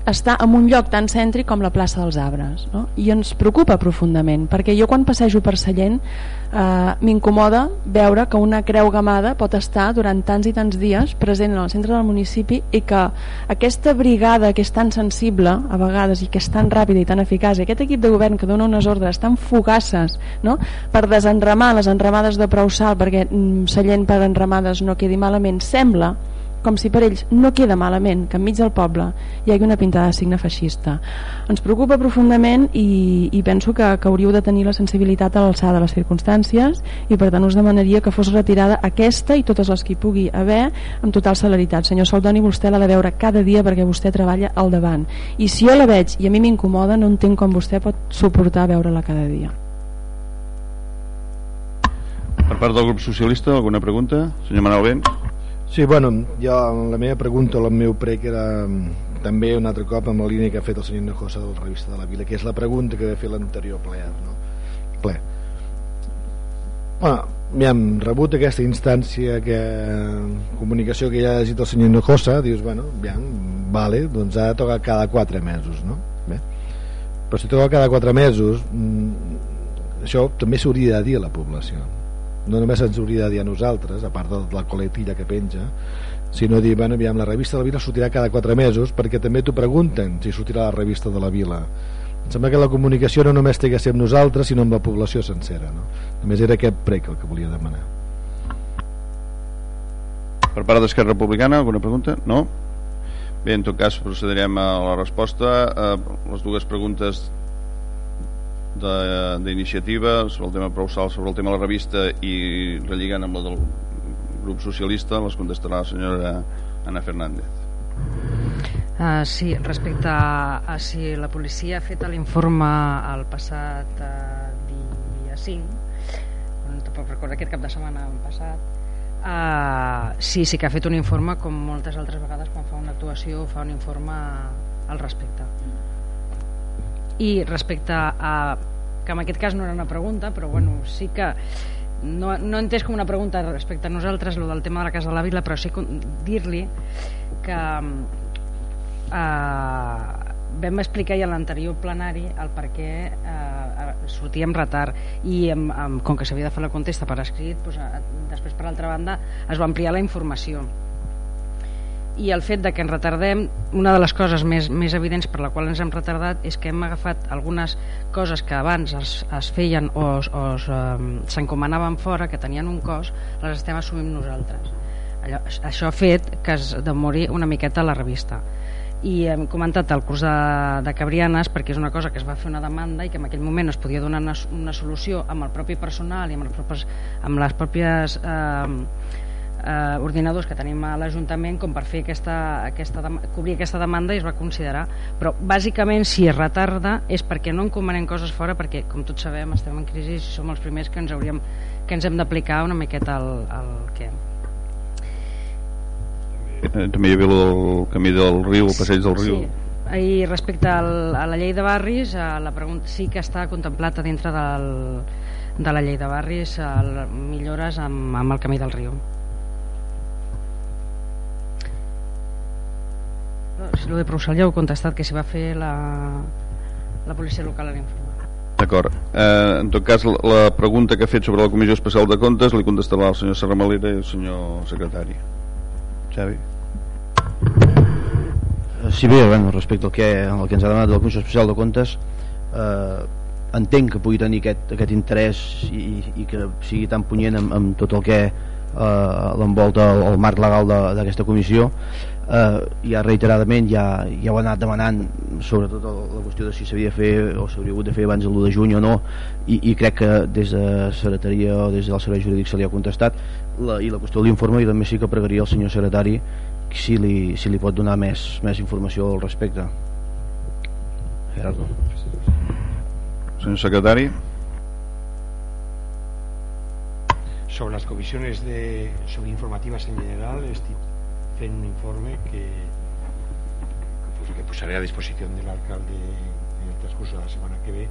està en un lloc tan cèntric com la plaça dels Arbres no? i ens preocupa profundament perquè jo quan passejo per Sallent eh, m'incomoda veure que una creu gamada pot estar durant tants i tants dies present en el centre del municipi i que aquesta brigada que és tan sensible a vegades i que és tan ràpida i tan eficaç i aquest equip de govern que dona unes ordres tan fugaces no? per desenramar les enramades de prou sal perquè mm, Sallent per enramades no quedi malament sembla com si per ells no queda malament que enmig del poble hi hagi una pintada de signe feixista. Ens preocupa profundament i, i penso que, que hauríeu de tenir la sensibilitat a l'alçada de les circumstàncies i per tant us demanaria que fos retirada aquesta i totes les que hi pugui haver amb total celeritat. Senyor Saldoni, vostè l'ha de veure cada dia perquè vostè treballa al davant. I si jo la veig i a mi m'incomoda, no entenc com vostè pot suportar veure-la cada dia. Per part del grup socialista, alguna pregunta? Senyor Manuel Vents? Sí, bueno, jo la meva pregunta, el meu prec era mm, també un altre cop amb la línia que ha fet el senyor Nojosa de la revista de la Vila, que és la pregunta que va fer l'anterior ple. No? ple. Bueno, hem rebut aquesta instància que comunicació que ja ha llegit el senyor Nojosa, dius, bueno, aviam, vale, doncs ha de tocar cada 4 mesos, no? Bé. Però si toca cada 4 mesos, mm, això també s'hauria de dir a la població no només ens hauria de dir a nosaltres a part de la coletilla que penja sinó dir, bueno, aviam, la revista de la Vila sortirà cada 4 mesos perquè també t'ho pregunten si sortirà la revista de la Vila em sembla que la comunicació no només té que ser amb nosaltres sinó amb la població sencera no? només era aquest prec el que volia demanar per part d'Esquerra Republicana alguna pregunta? no? bé, en tot cas procedirem a la resposta a les dues preguntes d'iniciativa sobre el tema prou salt, sobre el tema de la revista i relligant amb la del grup socialista les contestarà la senyora Ana Fernández. Uh, Sí, respecte a, a si la policia ha fet l'informe el passat uh, dia 5 no tampoc recordo aquest cap de setmana passat Uh, sí, sí que ha fet un informe com moltes altres vegades quan fa una actuació fa un informe al respecte i respecte a que en aquest cas no era una pregunta però bueno, sí que no, no entès com una pregunta respecte a nosaltres lo del tema de la Casa de la Vila però sí dir-li que eh, vam explicar ja a l'anterior plenari el per què eh, sortia amb retard. I amb, amb, com que s'havia de fer la contesta per escrit doncs, després per altra banda es va ampliar la informació i el fet de que ens retardem una de les coses més, més evidents per la qual ens hem retardat és que hem agafat algunes coses que abans es, es feien o, o um, s'encomanaven fora que tenien un cost, les estem assumint nosaltres. Allò, això ha fet que es demori una miqueta la revista. I hem comentat el curs de, de Cabrianes perquè és una cosa que es va fer una demanda i que en aquell moment es podia donar una, una solució amb el propi personal i amb, els propis, amb les pròpies eh, eh, ordinadors que tenim a l'Ajuntament com per fer aquesta, aquesta, cobrir aquesta demanda i es va considerar. Però bàsicament si es retarda és perquè no encomanem coses fora perquè com tots sabem estem en crisi i som els primers que ens, hauríem, que ens hem d'aplicar una miqueta al, al què. Eh, també hi havia el camí del riu, el passeig del riu. Sí. I respecte al, a la llei de barris a la pregunta sí que està contemplat a dintre del, de la llei de barris a millores amb, amb el camí del riu si lo de Prousal ja ho he contestat que s'hi va fer la, la policia local a l'informe D'acord. Eh, en tot cas, la, la pregunta que ha fet sobre la Comissió Especial de Comptes li contestarà el senyor Serramalera i el senyor secretari. Xavi. Eh, sí, bé, bueno, respecte al que, al que ens ha demanat la Comissió Especial de Comptes, eh, entenc que pugui tenir aquest, aquest interès i, i que sigui tan punyent amb, amb tot el que eh, l'envolta el, el marc legal d'aquesta comissió eh, ja reiteradament ja, ja ho ha anat demanant sobretot la, qüestió de si s'havia de fer o s'hauria hagut de fer abans de l'1 de juny o no i, i crec que des de secretaria o des del servei jurídic se li ha contestat. La, i la qüestió de l'informe i també sí que pregaria al senyor secretari si li, si li pot donar més, més informació al respecte. Gerardo. Senyor secretari. Sobre las comisiones de, sobre informativas en general fent un informe que pues, que pusaré a disposición del alcalde en el transcurso de la semana que ve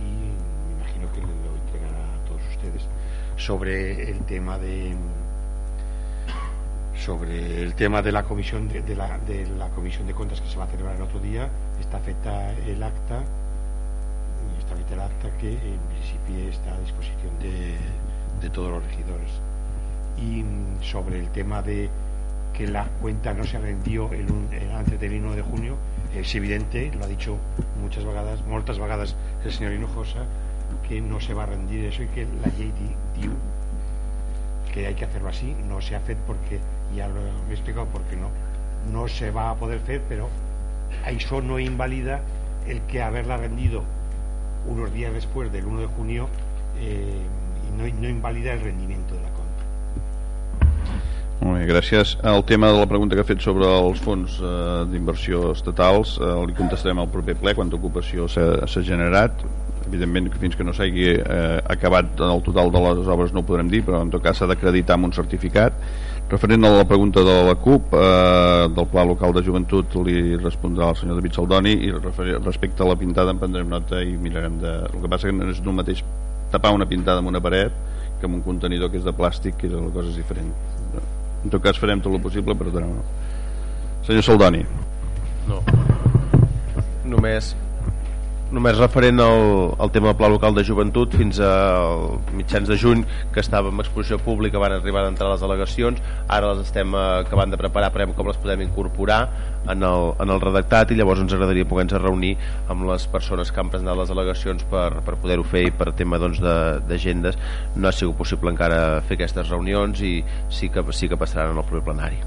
y me imagino que lo entregará a todos ustedes. Sobre el tema de sobre el tema de la comisión de, la, de la comisión de cuentas que se va a celebrar el otro día está afecta el acta está afecta el acta que en principio está a disposición de, de todos los regidores. Y mm, sobre el tema de que la cuenta no se rendió el, antes del 1 de junio es evidente, lo ha dicho muchas vegades, moltes vegades el señor Hinojosa que no se va a rendir eso y que la llei di, diu que hay que hacerlo así, no se ha fet porque ya lo he explicado porque no no se va a poder hacer pero eso no invalida el que haberla rendido unos días después del 1 de junio eh, no, no invalida el rendimiento Molt bé, gràcies. El tema de la pregunta que ha fet sobre els fons eh, d'inversió estatals eh, li contestarem al proper ple quanta ocupació s'ha generat. Evidentment que fins que no s'hagi eh, acabat el total de les obres no ho podrem dir però en tot cas s'ha d'acreditar amb un certificat. Referent a la pregunta de la CUP eh, del Pla Local de Joventut li respondrà el senyor David Saldoni i respecte a la pintada en prendrem nota i mirarem de... el que passa que no és el mateix tapar una pintada amb una paret que amb un contenidor que és de plàstic que la cosa és diferent en tot cas farem tot el possible per donar senyor Saldoni No. Només només referent al, al tema del pla local de joventut fins a mitjans de juny que estava en exposició pública van arribar a entrar les delegacions ara les estem eh, acabant de preparar veurem com les podem incorporar en el, en el redactat i llavors ens agradaria poder-nos reunir amb les persones que han presentat les delegacions per, per poder-ho fer i per tema doncs, de- d'agendes. No ha sigut possible encara fer aquestes reunions i sí que, sí que passaran en el proper plenari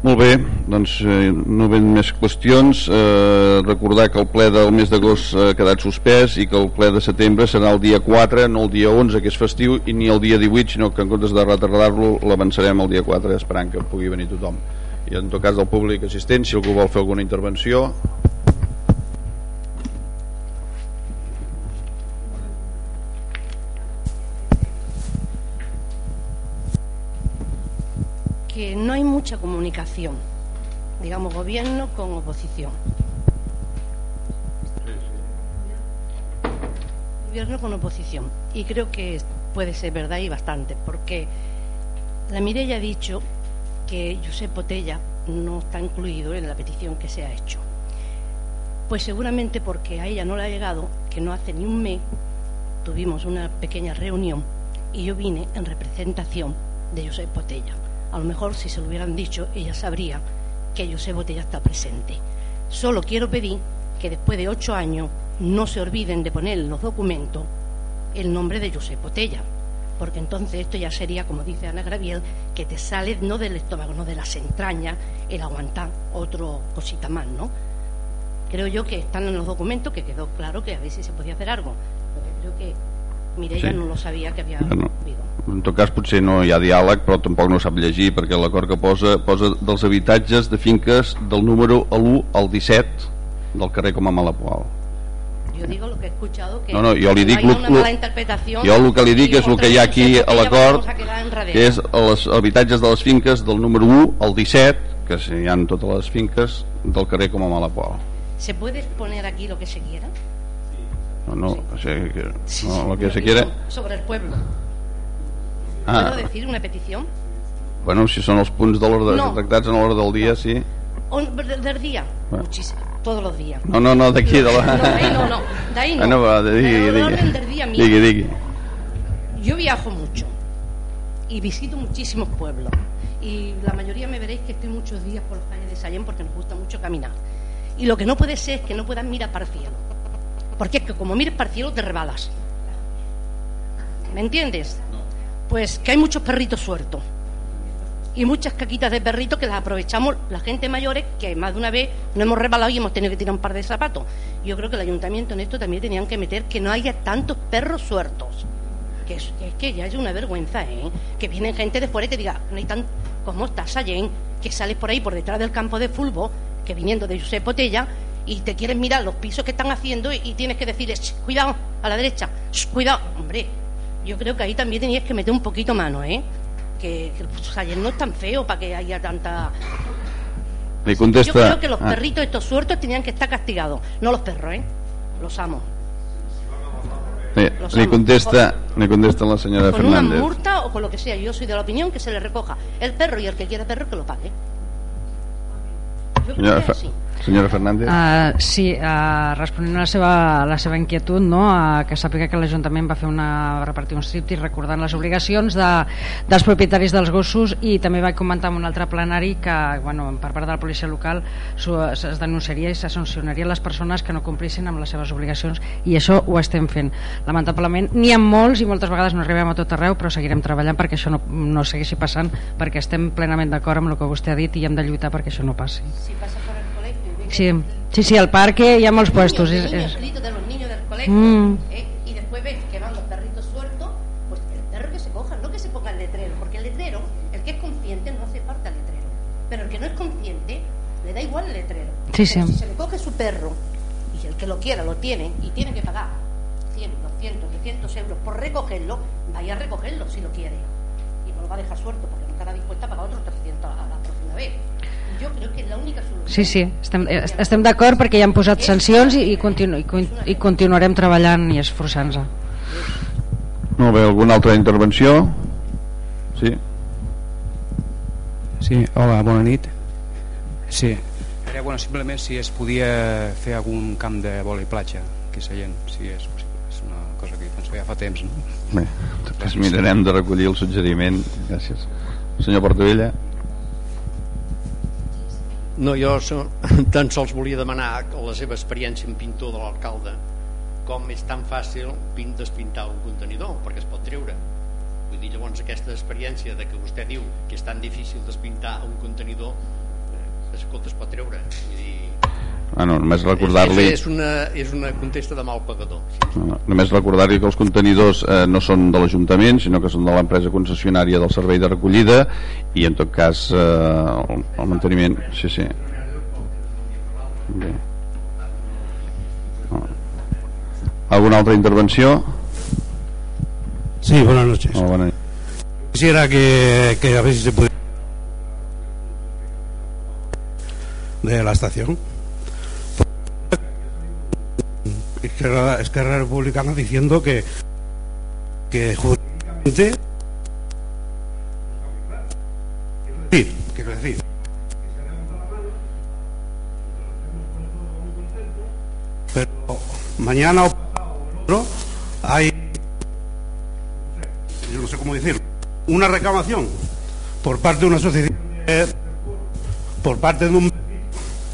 Molt bé, doncs eh, no ven més qüestions. Eh, recordar que el ple del mes d'agost ha quedat suspès i que el ple de setembre serà el dia 4, no el dia 11, que és festiu, i ni el dia 18, sinó que en comptes de retardar-lo l'avançarem el dia 4, esperant que pugui venir tothom. I en tot cas del públic assistent, si algú vol fer alguna intervenció... que no hay mucha comunicación, digamos, gobierno con oposición. Gobierno con oposición. Y creo que puede ser verdad y bastante, porque la Mireia ha dicho que Josep Botella no está incluido en la petición que se ha hecho. Pues seguramente porque a ella no le ha llegado que no hace ni un mes tuvimos una pequeña reunión y yo vine en representación de Josep Botella. A lo mejor si se lo hubieran dicho ella sabría que Josep Botella está presente. Solo quiero pedir que después de ocho años no se olviden de poner en los documentos el nombre de Josep Botella, porque entonces esto ya sería, como dice Ana Graviel, que te sale no del estómago, no de las entrañas, el aguantar otro cosita más, ¿no? Creo yo que están en los documentos, que quedó claro que a ver si se podía hacer algo. Creo que Mireia Sí. no lo sabía que había Bueno, habido. en tot cas potser no hi ha diàleg però tampoc no sap llegir perquè l'acord que posa posa dels habitatges de finques del número l'1 al 17 del carrer com a Malapual Yo digo lo que he escuchado que No, no, jo li dic hay lo- mala interpretación. jo el que li dic és el que hi ha aquí a l'acord que és els habitatges de les finques del número 1 al 17 que hi ha totes les finques del carrer com a Malapual ¿Se puede poner aquí lo que se quiera? No, no, o que, Sí, no sí, lo que se quiere Sobre el pueblo. ah, ¿Puedo decir una petición? bueno, si són els punts de l'ordre No. tractats en l'ordre del dia sí O- del. Bueno. Muchísimo. Todos los días. no, no, no, d'aquí de la... No, de ahí no, no. De ahí no. Ah, no, va, de, digui, el digui. del día mío. digui, digui Yo viajo mucho y visito muchísimos pueblos. Y la mayoría me veréis que estoy muchos días por las calles de Sallén porque nos gusta mucho caminar. Y lo que no puede ser es que no puedas mirar para el cielo. Porque es que como mires para el cielo te rebalas. ¿Me entiendes? Pues que hay muchos perritos sueltos. Y muchas caquitas de perritos que las aprovechamos la gente mayores que más de una vez no hemos rebalado y hemos tenido que tirar un par de zapatos. Yo creo que el ayuntamiento en esto también tenían que meter que no haya tantos perros sueltos que es, que es que ya es una vergüenza, ¿eh? Que viene gente de fuera y te diga, no hay tan... ¿Cómo estás, Sallén? Que sales por ahí, por detrás del campo de fútbol, que viniendo de Josep Botella, y te quieres mirar los pisos que están haciendo y, y tienes que decirles, "Sh, cuidado, a la derecha, sh, cuidado. Hombre, yo creo que ahí también tenías que meter un poquito mano, ¿eh? Que, que el Sallén no es tan feo para que haya tanta... Yo creo que los ah, perritos estos sueltos tenían que estar castigados, no los perros, ¿eh? Los amos. los amo. contesta, li contesta la senyora Con una Fernández. multa o con lo que sea. Yo soy de la opinión que se le recoja el perro y el que quiera perro que lo pague. Yo creo que. Senyora Fernández. Uh, sí, uh, responent a la seva, a la seva inquietud, no? uh, que sàpiga que l'Ajuntament va fer una, repartir un striptease recordant les obligacions de, dels propietaris dels gossos i també vaig comentar en un altre plenari que bueno, per part de la policia local es denunciaria i se sancionaria les persones que no complissin amb les seves obligacions i això ho estem fent. Lamentablement n'hi ha molts i moltes vegades no arribem a tot arreu però seguirem treballant perquè això no, no segueixi passant perquè estem plenament d'acord amb el que vostè ha dit i hem de lluitar perquè això no passi. Si pasa por Sí, sí, sí, al parque puestos. niños, niños, gritos de los niños del colegio Mm. ¿eh? y después ves que van los perritos sueltos pues el perro que se coja no que se ponga el letrero porque el letrero el que es consciente no hace falta el letrero pero el que no es consciente le da igual el letrero Sí, sí. si se le coge su perro y el que lo quiera lo tiene y tiene que pagar 100, 200, 300 euros por recogerlo vaya a recogerlo si lo quiere y no lo va a dejar suelto porque no estará dispuesta a pagar otros 300 a la próxima vez yo creo que es la única solución Sí, sí, estem, eh, estem d'acord perquè ja han posat sancions i, i, continu, i, i continuarem treballant i esforçant-nos. Molt bé, alguna altra intervenció? Sí? Sí, hola, bona nit. Sí, era bueno, simplement si es podia fer algun camp de vòlei platja, aquí a Sallent, si és possible. És una cosa que penso ja fa temps, no? Bé, doncs mirarem de recollir el suggeriment. Gràcies. Senyor Portavella? No, jo tan sols volia demanar la seva experiència en pintor de l'alcalde com és tan fàcil pin- despintar un contenidor, perquè es pot treure. Vull dir, llavors aquesta experiència de que vostè diu que és tan difícil despintar un contenidor, eh, escolta, es pot treure. Vull dir, Ah, no, només és, recordar-li... és, una, és una contesta de mal pagador. No, no, només recordar-li que els contenidors eh, no són de l'Ajuntament, sinó que són de l'empresa concessionària del servei de recollida i en tot cas eh, el, el manteniment... Sí, sí. Bé. No. ¿Alguna otra intervenció? Sí, buenas noches. Oh, bona nit. Quisiera que, que a ver si se puede de la estación. Esquerra, Esquerra Republicana diciendo que que jurídicamente quiero decir, quiero decir pero mañana o pasado hay yo no sé cómo decirlo, una reclamación por parte de una asociación por parte de un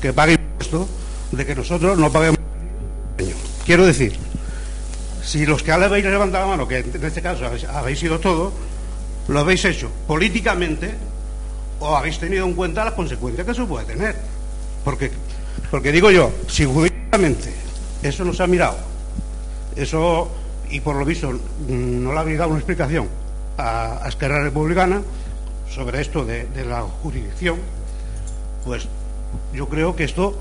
que pague impuesto de que nosotros no paguemos. Quiero decir, si los que habéis levantado la mano, que en este caso habéis, sido todos, lo habéis hecho políticamente o habéis tenido en cuenta las consecuencias que eso puede tener. Porque, porque digo yo, si jurídicamente eso no se ha mirado, eso, y por lo visto mm, no le habéis dado una explicación a, a Esquerra Republicana sobre esto de, la jurisdicción, pues yo creo que esto,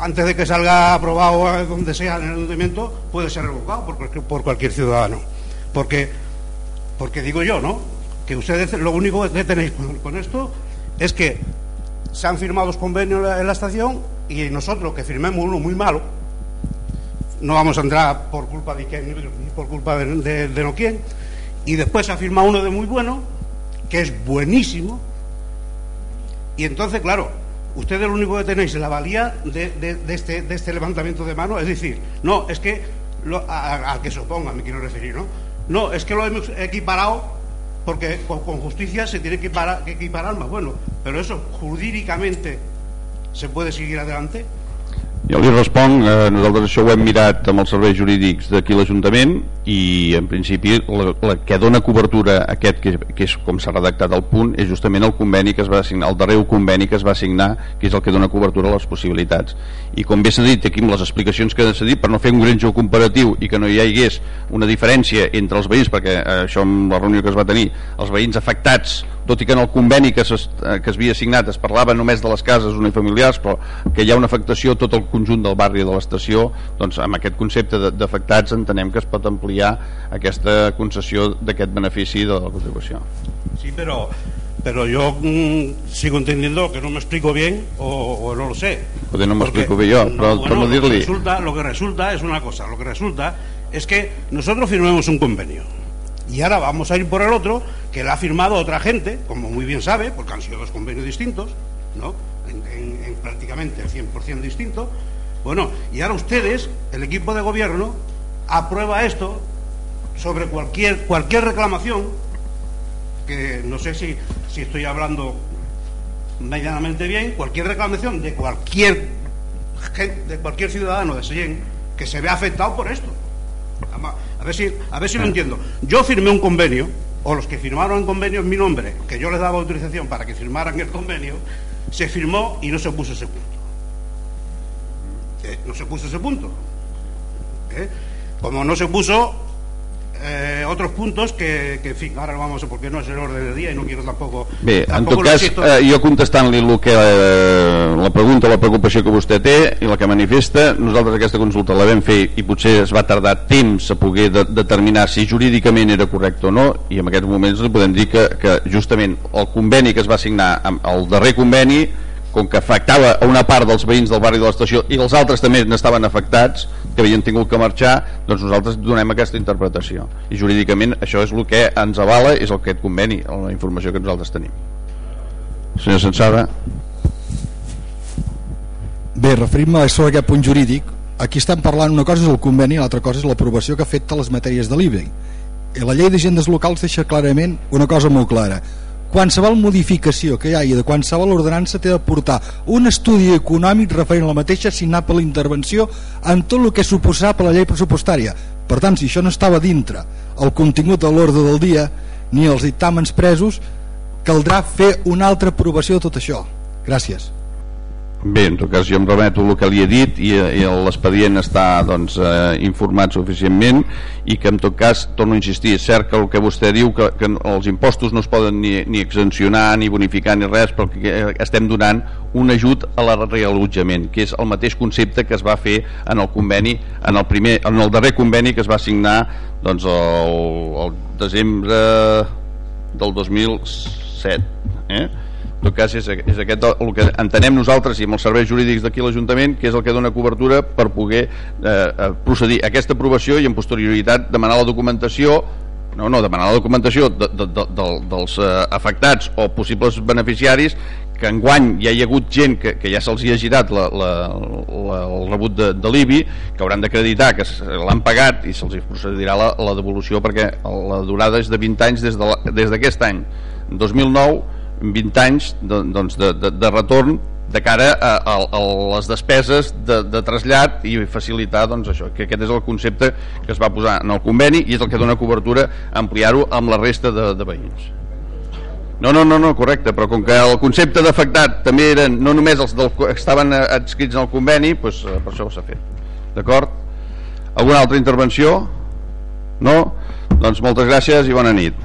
antes de que salga aprobado eh, donde sea en el ayuntamiento, puede ser revocado por cualquier, ciudadano. Porque, porque digo yo, ¿no? Que ustedes lo único que tenéis con, esto es que se han firmado los convenios en la, en la estación y nosotros que firmemos uno muy malo, no vamos a entrar por culpa de quién ni por culpa de, de- de no quién, y después se ha firmado uno de muy bueno, que es buenísimo, y entonces, claro, ustedes lo único que tenéis es la valía este, de este levantamiento de mano, es decir, no, es que al que se oponga, me quiero referir, ¿no? No, es que lo hemos equiparado porque con, justicia se tiene que que equiparar más bueno, pero eso jurídicamente se puede seguir adelante. Jo li responc, eh, nosaltres això ho hem mirat amb els serveis jurídics d'aquí l'Ajuntament i en principi la, la que dona cobertura a aquest que, que és com s'ha redactat el punt és justament el conveni que es va signar, el darrer conveni que es va signar que és el que dona cobertura a les possibilitats. I com bé s'ha dit aquí amb les explicacions que s'ha dit per no fer un greuge comparatiu i que no hi hagués una diferència entre els veïns perquè eh, això amb la reunió que es va tenir els veïns afectats tot i que en el conveni que, s'es- eh, que es havia signat es parlava només de les cases unifamiliars però que hi ha una afectació tot el conjunt del barri de l'estació doncs amb aquest concepte de- d'afectats entenem que es pot ampliar aquesta concessió d'aquest benefici de la contribució. Sí, pero pero yo mm, sigo entendiendo que no me explico bien o, o no lo sé. Potser no Porque, m'explico bé jo, però no, torno a lo que resulta, lo que resulta es una cosa, lo que resulta es que nosotros firmamos un convenio y ahora vamos a ir por el otro que lo ha firmado otra gente, como muy bien sabe, porque han sido dos convenios distintos, ¿no? En, en- en prácticamente el 100% distinto. Bueno, y ahora ustedes, el equipo de gobierno, aprueba esto sobre cualquier, cualquier reclamación, que no sé si, si estoy hablando medianamente bien, cualquier reclamación de cualquier de cualquier ciudadano de Seyén que se vea afectado por esto. A ver si, a ver si lo entiendo. Yo firmé un convenio, o los que firmaron el convenio en mi nombre, que yo les daba autorización para que firmaran el convenio, se firmó y no se puso ese punto. Eh, no se puso ese punto. ¿Eh? Como no se puso eh, otros puntos que, que, en fin, ahora vamos a porque no es el orden del día y no quiero tampoco... Bé, en tampoco tot lo cas, eh, jo contestant-li que, eh, la pregunta, la preocupació que vostè té i la que manifesta, nosaltres aquesta consulta la vam fer i potser es va tardar temps a poder de, determinar si jurídicament era correcte o no i en aquests moments podem dir que, que justament el conveni que es va signar, el darrer conveni, com que afectava a una part dels veïns del barri de l'estació i els altres també n'estaven afectats, que havien tingut que marxar, doncs nosaltres donem aquesta interpretació. I jurídicament això és el que ens avala, és el aquest conveni, la informació que nosaltres tenim. Senyor Sensada. Bé, referim-me sobre aquest punt jurídic. Aquí estem parlant, una cosa és el conveni i l'altra cosa és l'aprovació que afecta les matèries de l'IBE. La llei d'agendes locals deixa clarament una cosa molt clara. Qualsevol modificació que hi hagi de qualsevol ordenança té de portar un estudi econòmic referent a la mateixa signat per la intervenció en tot el que suposarà per la llei pressupostària. Per tant, si això no estava dintre el contingut de l'ordre del dia ni els dictàmens presos, caldrà fer una altra aprovació de tot això. Gràcies. Bé, en tot cas jo em remeto el que li he dit i, i l'expedient està doncs, eh, informat suficientment i que en tot cas, torno a insistir, és cert que el que vostè diu que, que els impostos no es poden ni, ni exencionar ni bonificar ni res perquè estem donant un ajut a la reallotjament que és el mateix concepte que es va fer en el conveni, en el, primer, en el darrer conveni que es va signar doncs, el, el desembre del 2007 eh? En tot cas és, és aquest el que entenem nosaltres i amb els serveis jurídics d'aquí l'Ajuntament que és el que dona cobertura per poder eh, eh, procedir a aquesta aprovació i en posterioritat demanar la documentació no, no, demanar la documentació de, de, de, de, dels eh, afectats o possibles beneficiaris que enguany ja hi ha hagut gent que, que ja se'ls hi ha girat la, la, la, el rebut de, de l'IBI que hauran d'acreditar que l'han pagat i se'ls procedirà la, la devolució perquè la durada és de 20 anys des de d'aquest any. 2009 20 anys doncs de, de, de retorn de cara a, a, a les despeses de, de trasllat i facilitar doncs, això, que aquest és el concepte que es va posar en el conveni i és el que dona cobertura ampliar-ho amb la resta de, de veïns no, no, no, no, correcte, però com que el concepte d'afectat també eren no només els del, estaven adscrits en el conveni, doncs, eh, per això s'ha fet. D'acord? Alguna altra intervenció? No? Doncs moltes gràcies i bona nit.